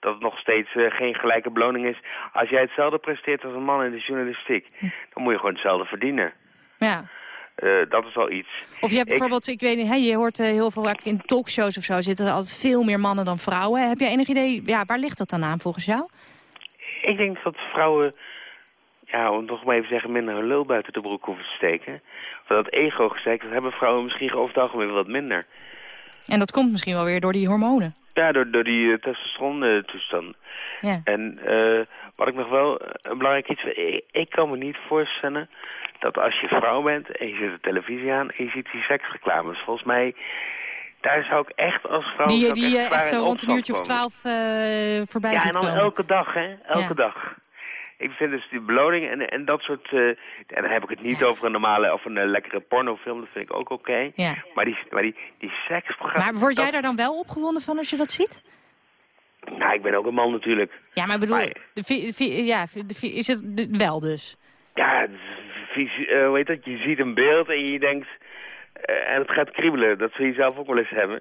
[SPEAKER 26] Dat het nog steeds eh, geen gelijke beloning is. Als jij hetzelfde presteert als een man in de journalistiek,
[SPEAKER 3] Hm.
[SPEAKER 26] dan moet je gewoon hetzelfde verdienen.
[SPEAKER 3] Ja.
[SPEAKER 26] Eh, dat is wel iets.
[SPEAKER 3] Of je hebt bijvoorbeeld, ik weet niet, hè, je hoort eh, heel veel vaak in talkshows of zo zitten er altijd veel meer mannen dan vrouwen. Heb je enig idee, ja, waar ligt dat dan aan volgens jou?
[SPEAKER 26] Ik denk dat vrouwen, ja, om toch maar even te zeggen, minder hun lul buiten de broek hoeven te steken. Of dat ego gesteken, dat hebben vrouwen misschien over het algemeen wat minder.
[SPEAKER 3] En dat komt misschien wel weer door die hormonen.
[SPEAKER 26] Ja, door, door die uh, testosteron-toestand.
[SPEAKER 3] Ja.
[SPEAKER 26] En eh, wat ik nog wel eh, een belangrijk iets vind, ik, ik kan me niet voorstellen dat als je vrouw bent en je zet de televisie aan en je ziet die seksreclames. Volgens mij, daar zou ik echt als vrouw...
[SPEAKER 3] Die, die eh,
[SPEAKER 26] zwaar
[SPEAKER 3] echt
[SPEAKER 26] in
[SPEAKER 3] zo rond een uurtje of twaalf eh, voorbij
[SPEAKER 26] Ja, en
[SPEAKER 3] ziet
[SPEAKER 26] dan
[SPEAKER 3] komen.
[SPEAKER 26] elke dag, hè? Elke
[SPEAKER 3] Ja.
[SPEAKER 26] dag. Ik vind dus die beloning en, en dat soort... eh, en dan heb ik het niet over een normale of een eh, lekkere pornofilm, dat vind ik ook oké.
[SPEAKER 3] Ja.
[SPEAKER 26] Maar die, maar die, die seksprogramma's...
[SPEAKER 3] Maar word jij
[SPEAKER 26] dat-
[SPEAKER 3] daar dan wel opgewonden van als je dat ziet?
[SPEAKER 26] Nou, ik ben ook een man natuurlijk.
[SPEAKER 3] Ja, maar bedoel, de, vi- vi- ja, de is het de- wel dus?
[SPEAKER 26] Ja, eh, hoe heet dat? Je ziet een beeld en je denkt... eh, en het gaat kriebelen. Dat zul je zelf ook wel eens hebben.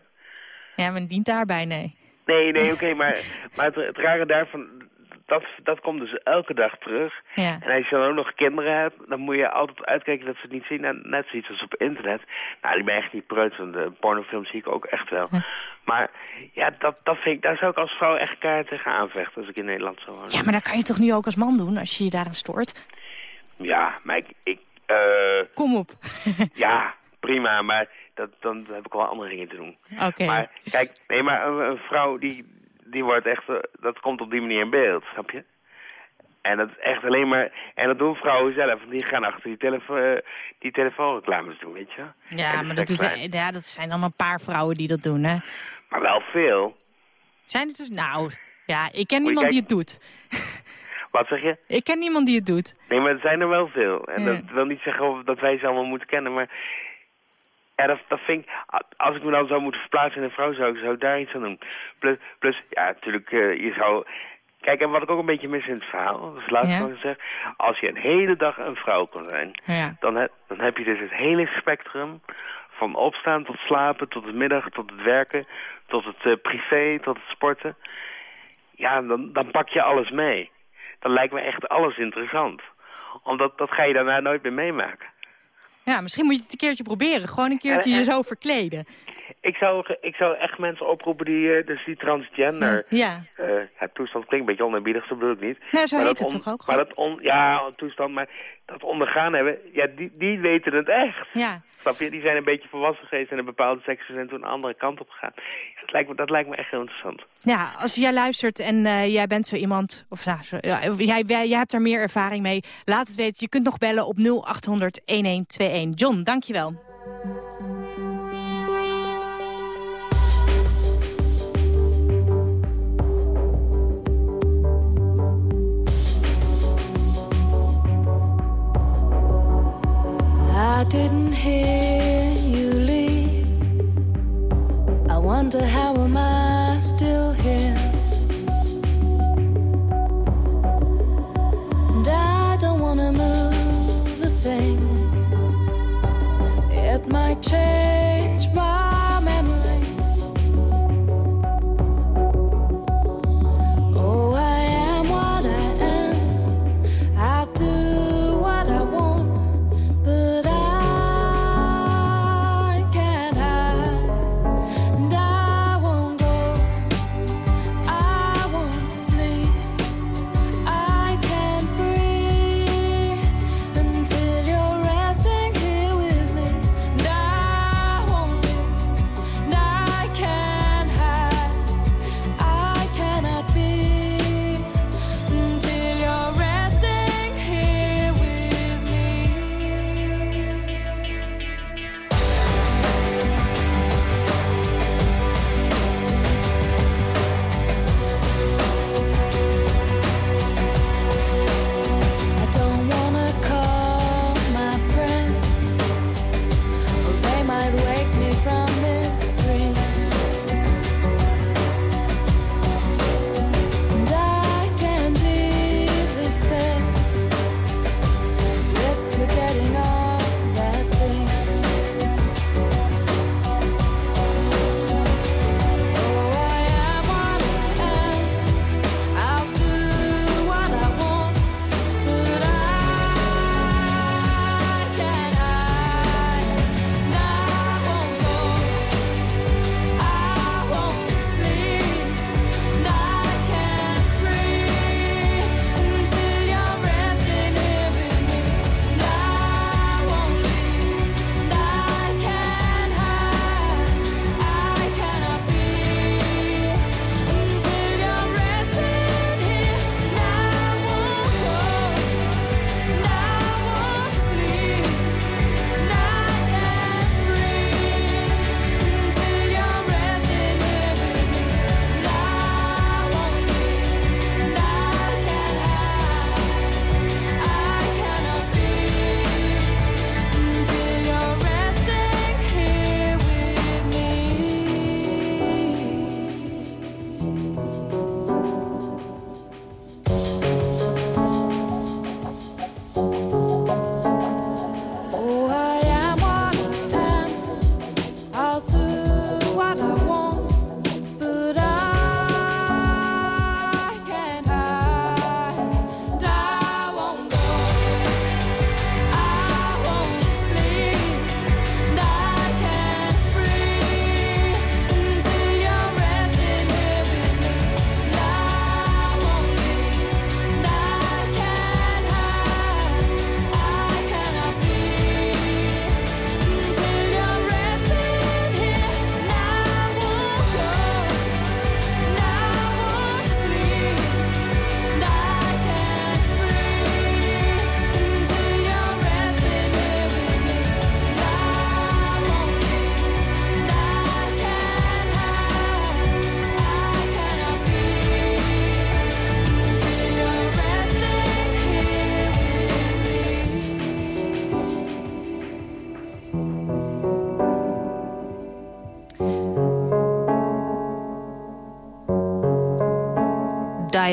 [SPEAKER 3] Ja, maar niet daarbij, nee.
[SPEAKER 26] Nee, nee, oké, maar, maar het, het rare daarvan... Dat, dat komt dus elke dag terug.
[SPEAKER 3] Ja.
[SPEAKER 26] En als je dan ook nog kinderen hebt, dan moet je altijd uitkijken dat ze het niet zien. Nou, net zoiets als op internet. Nou, die ben echt niet preut, want de pornofilm zie ik ook echt wel. Maar ja, dat, dat vind ik, daar zou ik als vrouw echt kaart tegen aanvechten als ik in Nederland zou wonen.
[SPEAKER 3] Ja, maar dat kan je toch nu ook als man doen als je je daaraan stoort?
[SPEAKER 26] Ja, maar ik... ik eh,
[SPEAKER 3] Kom op.
[SPEAKER 26] ja, prima, maar dat, dan heb ik wel andere dingen te doen.
[SPEAKER 3] Oké.
[SPEAKER 26] Maar kijk, nee, maar een, een vrouw die, die wordt echt, eh, dat komt op die manier in beeld, snap je? En dat is echt alleen maar, en dat doen vrouwen zelf, die gaan achter die, telefo eh, die telefoonreclames doen, weet je?
[SPEAKER 3] Ja, maar dat, doet, ja, dat zijn dan een paar vrouwen die dat doen, hè?
[SPEAKER 26] Maar wel veel.
[SPEAKER 3] Zijn het dus... Nou, ja, ik ken niemand die het doet.
[SPEAKER 26] Wat zeg je?
[SPEAKER 3] Ik ken niemand die het doet.
[SPEAKER 26] Nee, maar er zijn er wel veel. En
[SPEAKER 3] Ja.
[SPEAKER 26] dat wil niet zeggen dat wij ze allemaal moeten kennen, maar... Ja, dat, dat vind ik... Als ik me dan zou moeten verplaatsen in een vrouw, zou ik, zou ik daar iets aan doen. Plus, plus ja, natuurlijk, eh, je zou... Kijk, en wat ik ook een beetje mis in het verhaal, dat is laatst
[SPEAKER 3] Ja.
[SPEAKER 26] gezegd... Als je een hele dag een vrouw kon zijn,
[SPEAKER 3] Ja.
[SPEAKER 26] dan, heb, dan heb je dus het hele spectrum... Van opstaan tot slapen, tot het middag, tot het werken, tot het eh, privé, tot het sporten. Ja, dan, dan pak je alles mee. Dan lijkt me echt alles interessant. Omdat dat ga je daarna nooit meer meemaken.
[SPEAKER 3] Ja, misschien moet je het een keertje proberen. Gewoon een keertje
[SPEAKER 26] En-
[SPEAKER 3] je
[SPEAKER 26] en-
[SPEAKER 3] zo verkleden.
[SPEAKER 26] Ik zou, ik zou echt mensen oproepen die, eh, dus die transgender...
[SPEAKER 3] Ja.
[SPEAKER 26] eh, ja, toestand klinkt een beetje oneerbiedig, zo bedoel ik niet.
[SPEAKER 3] Nee, zo
[SPEAKER 26] Maar
[SPEAKER 3] heet
[SPEAKER 26] dat
[SPEAKER 3] het toch ook
[SPEAKER 26] Maar dat on, ja, toestand, maar dat ondergaan hebben, ja, die, die weten het echt.
[SPEAKER 3] Ja.
[SPEAKER 26] Snap je? Die zijn een beetje volwassen geweest en een bepaalde seks en toen een andere kant op gegaan. Dat lijkt me, dat lijkt me echt heel interessant.
[SPEAKER 3] Ja, als jij luistert en eh, jij bent zo iemand, of nou, zo, ja, jij, jij, jij hebt daar meer ervaring mee, laat het weten. Je kunt nog bellen op 0800 1121. John, dankjewel.
[SPEAKER 20] I didn't hear wonder how am I still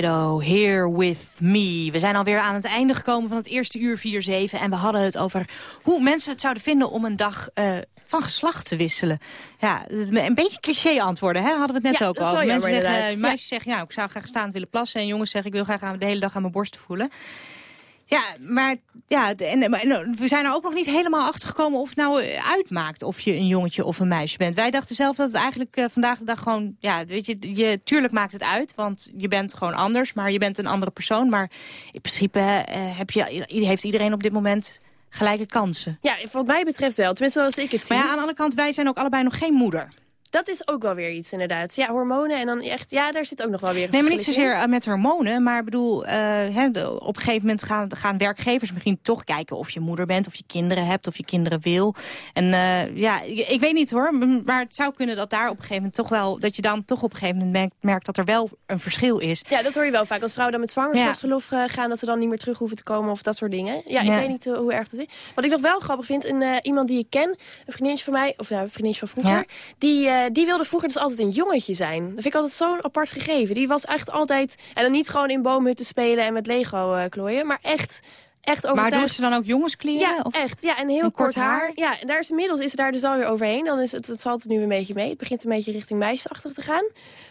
[SPEAKER 3] Dido, Here With Me. We zijn alweer aan het einde gekomen van het eerste uur 4-7... en we hadden het over hoe mensen het zouden vinden om een dag... eh, van geslacht te wisselen. Ja, een beetje cliché antwoorden, hè? hadden we het net
[SPEAKER 9] Ja,
[SPEAKER 3] ook
[SPEAKER 9] wel
[SPEAKER 3] Mensen zeggen, meisjes zeggen, ja, ik zou graag staan willen plassen... en jongens zeggen, ik wil graag de hele dag aan mijn borsten voelen. Ja, maar ja, en, en, we zijn er ook nog niet helemaal achter gekomen of het nou eh, uitmaakt of je een jongetje of een meisje bent. Wij dachten zelf dat het eigenlijk eh, vandaag de dag gewoon, ja, weet je, je, tuurlijk maakt het uit, want je bent gewoon anders, maar je bent een andere persoon. Maar in principe eh, heb je, heeft iedereen op dit moment gelijke kansen.
[SPEAKER 9] Ja, wat mij betreft wel. Tenminste, zoals ik het zie.
[SPEAKER 3] Maar ja, aan de andere kant, wij zijn ook allebei nog geen moeder.
[SPEAKER 9] Dat is ook wel weer iets, inderdaad. Ja, hormonen en dan echt... Ja, daar zit ook nog wel weer een
[SPEAKER 3] Nee, maar niet zozeer eh, met hormonen. Maar ik bedoel, eh, de- op een gegeven moment gaan, gaan werkgevers misschien toch kijken of je moeder bent, of je kinderen hebt, of je kinderen wil. En eh, ja, ik, ik weet niet hoor. Maar het zou kunnen dat daar op een gegeven moment toch wel, dat je dan toch op een gegeven moment merkt, merkt dat er wel een verschil is.
[SPEAKER 9] Ja, dat hoor je wel vaak. Als vrouwen dan met zwangerschapsverlof gaan... dat ze dan niet meer terug hoeven te komen of dat soort dingen. Ja, ik
[SPEAKER 3] Ja.
[SPEAKER 9] weet niet hoe erg dat is. Wat ik nog wel grappig vind, een, iemand die ik ken... een vriendinnetje van mij, of ja, een vriendinnetje van vroeger...
[SPEAKER 3] Ja.
[SPEAKER 9] Die, eh, die wilde vroeger dus altijd een jongetje zijn. Dat vind ik altijd zo'n apart gegeven. Die was echt altijd... En dan niet gewoon in boomhutten spelen en met Lego eh, klooien... maar echt... Echt
[SPEAKER 3] Maar
[SPEAKER 9] overtuigd.
[SPEAKER 3] doen ze dan ook jongenskleren?
[SPEAKER 9] Ja,
[SPEAKER 3] of?
[SPEAKER 9] echt. Ja, en heel kort,
[SPEAKER 3] kort
[SPEAKER 9] haar.
[SPEAKER 3] haar?
[SPEAKER 9] Ja, en daar is inmiddels is ze daar dus alweer overheen. Dan is het, het valt het nu een beetje mee. Het begint een beetje richting meisjesachtig te gaan.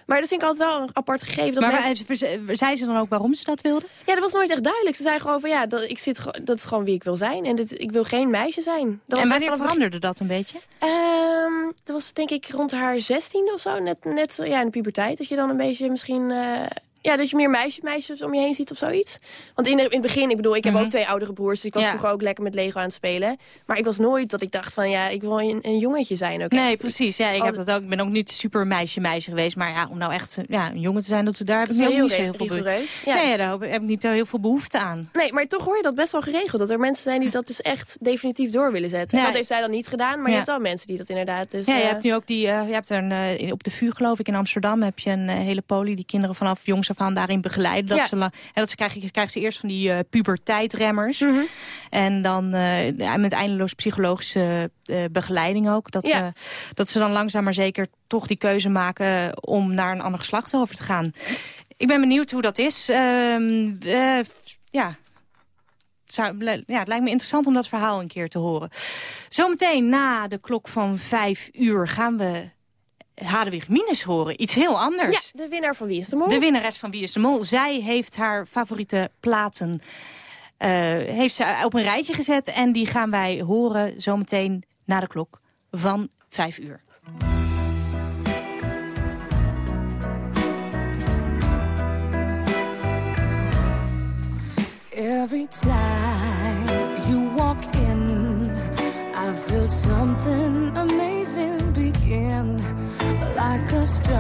[SPEAKER 9] Maar dat vind ik altijd wel een apart gegeven. Dat
[SPEAKER 3] Maar
[SPEAKER 9] mensen...
[SPEAKER 3] zei ze dan ook waarom ze dat wilden?
[SPEAKER 9] Ja, dat was nooit echt duidelijk. Ze zei gewoon van ja, dat, ik zit, dat is gewoon wie ik wil zijn. En dit, ik wil geen meisje zijn. Dat
[SPEAKER 3] en wanneer veranderde dat een beetje?
[SPEAKER 9] Ehm, dat was denk ik rond haar zestiende of zo. Net, net zo, ja, in de puberteit. Dat je dan een beetje misschien... eh, ja, dat je meer meisjes, meisjes om je heen ziet of zoiets. Want in, de- in het begin, ik bedoel, ik heb
[SPEAKER 3] Mhm.
[SPEAKER 9] ook twee oudere broers. Dus ik was
[SPEAKER 3] Ja.
[SPEAKER 9] vroeger ook lekker met Lego aan het spelen. Maar ik was nooit dat ik dacht van ja, ik wil een, een jongetje zijn ook.
[SPEAKER 3] Nee,
[SPEAKER 9] echt.
[SPEAKER 3] precies. Ja, ik, heb dat ook, ik ben ook niet super meisje-meisje geweest. Maar ja, om nou echt ja, een jongen te zijn, dat, daar heb
[SPEAKER 9] Dat
[SPEAKER 3] ik
[SPEAKER 9] is
[SPEAKER 3] ook
[SPEAKER 9] wel
[SPEAKER 3] niet
[SPEAKER 9] heel
[SPEAKER 3] heel veel
[SPEAKER 9] rigoureus. Ja.
[SPEAKER 3] Nee, daar heb ik niet heel veel behoefte aan.
[SPEAKER 9] Nee, maar toch hoor je dat best wel geregeld. Dat er mensen zijn die dat dus echt definitief door willen zetten.
[SPEAKER 3] Ja.
[SPEAKER 9] En dat heeft zij dan niet gedaan, maar je hebt wel mensen die dat inderdaad... Dus,
[SPEAKER 3] ja, je
[SPEAKER 9] eh,
[SPEAKER 3] hebt nu ook die, eh, je hebt een, eh, op de VU geloof ik in Amsterdam heb je een hele poli die kinderen vanaf jongs af aan daarin begeleiden. Dat
[SPEAKER 9] Ja.
[SPEAKER 3] ze, la- en dat ze krijgen, krijgen ze eerst van die eh puberteitremmers.
[SPEAKER 9] Mhm.
[SPEAKER 3] En dan ja, met eindeloos psychologische eh, begeleiding ook. Dat,
[SPEAKER 9] Ja.
[SPEAKER 3] ze, dat ze dan langzaam maar zeker toch die keuze maken om naar een ander geslacht over te gaan. Ik ben benieuwd hoe dat is. Ehm, eh, ja, zou, ja, het lijkt me interessant om dat verhaal een keer te horen. Zometeen na de klok van vijf uur gaan we Hadewig Minus horen. Iets heel anders.
[SPEAKER 9] Ja, de winnaar van Wie is de Mol.
[SPEAKER 3] De winnares van Wie is de Mol. Zij heeft haar favoriete platen eh, heeft ze op een rijtje gezet. En die gaan wij horen zometeen na de klok van vijf uur.
[SPEAKER 27] Every time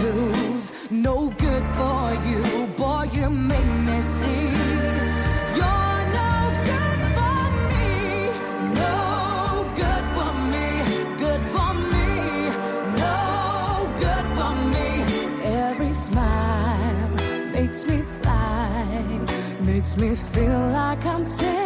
[SPEAKER 27] who's no good for you. Boy, you make me see. You're no good for me, no good for me, good for me, no good for me. Every smile makes me fly, makes me feel like I'm ten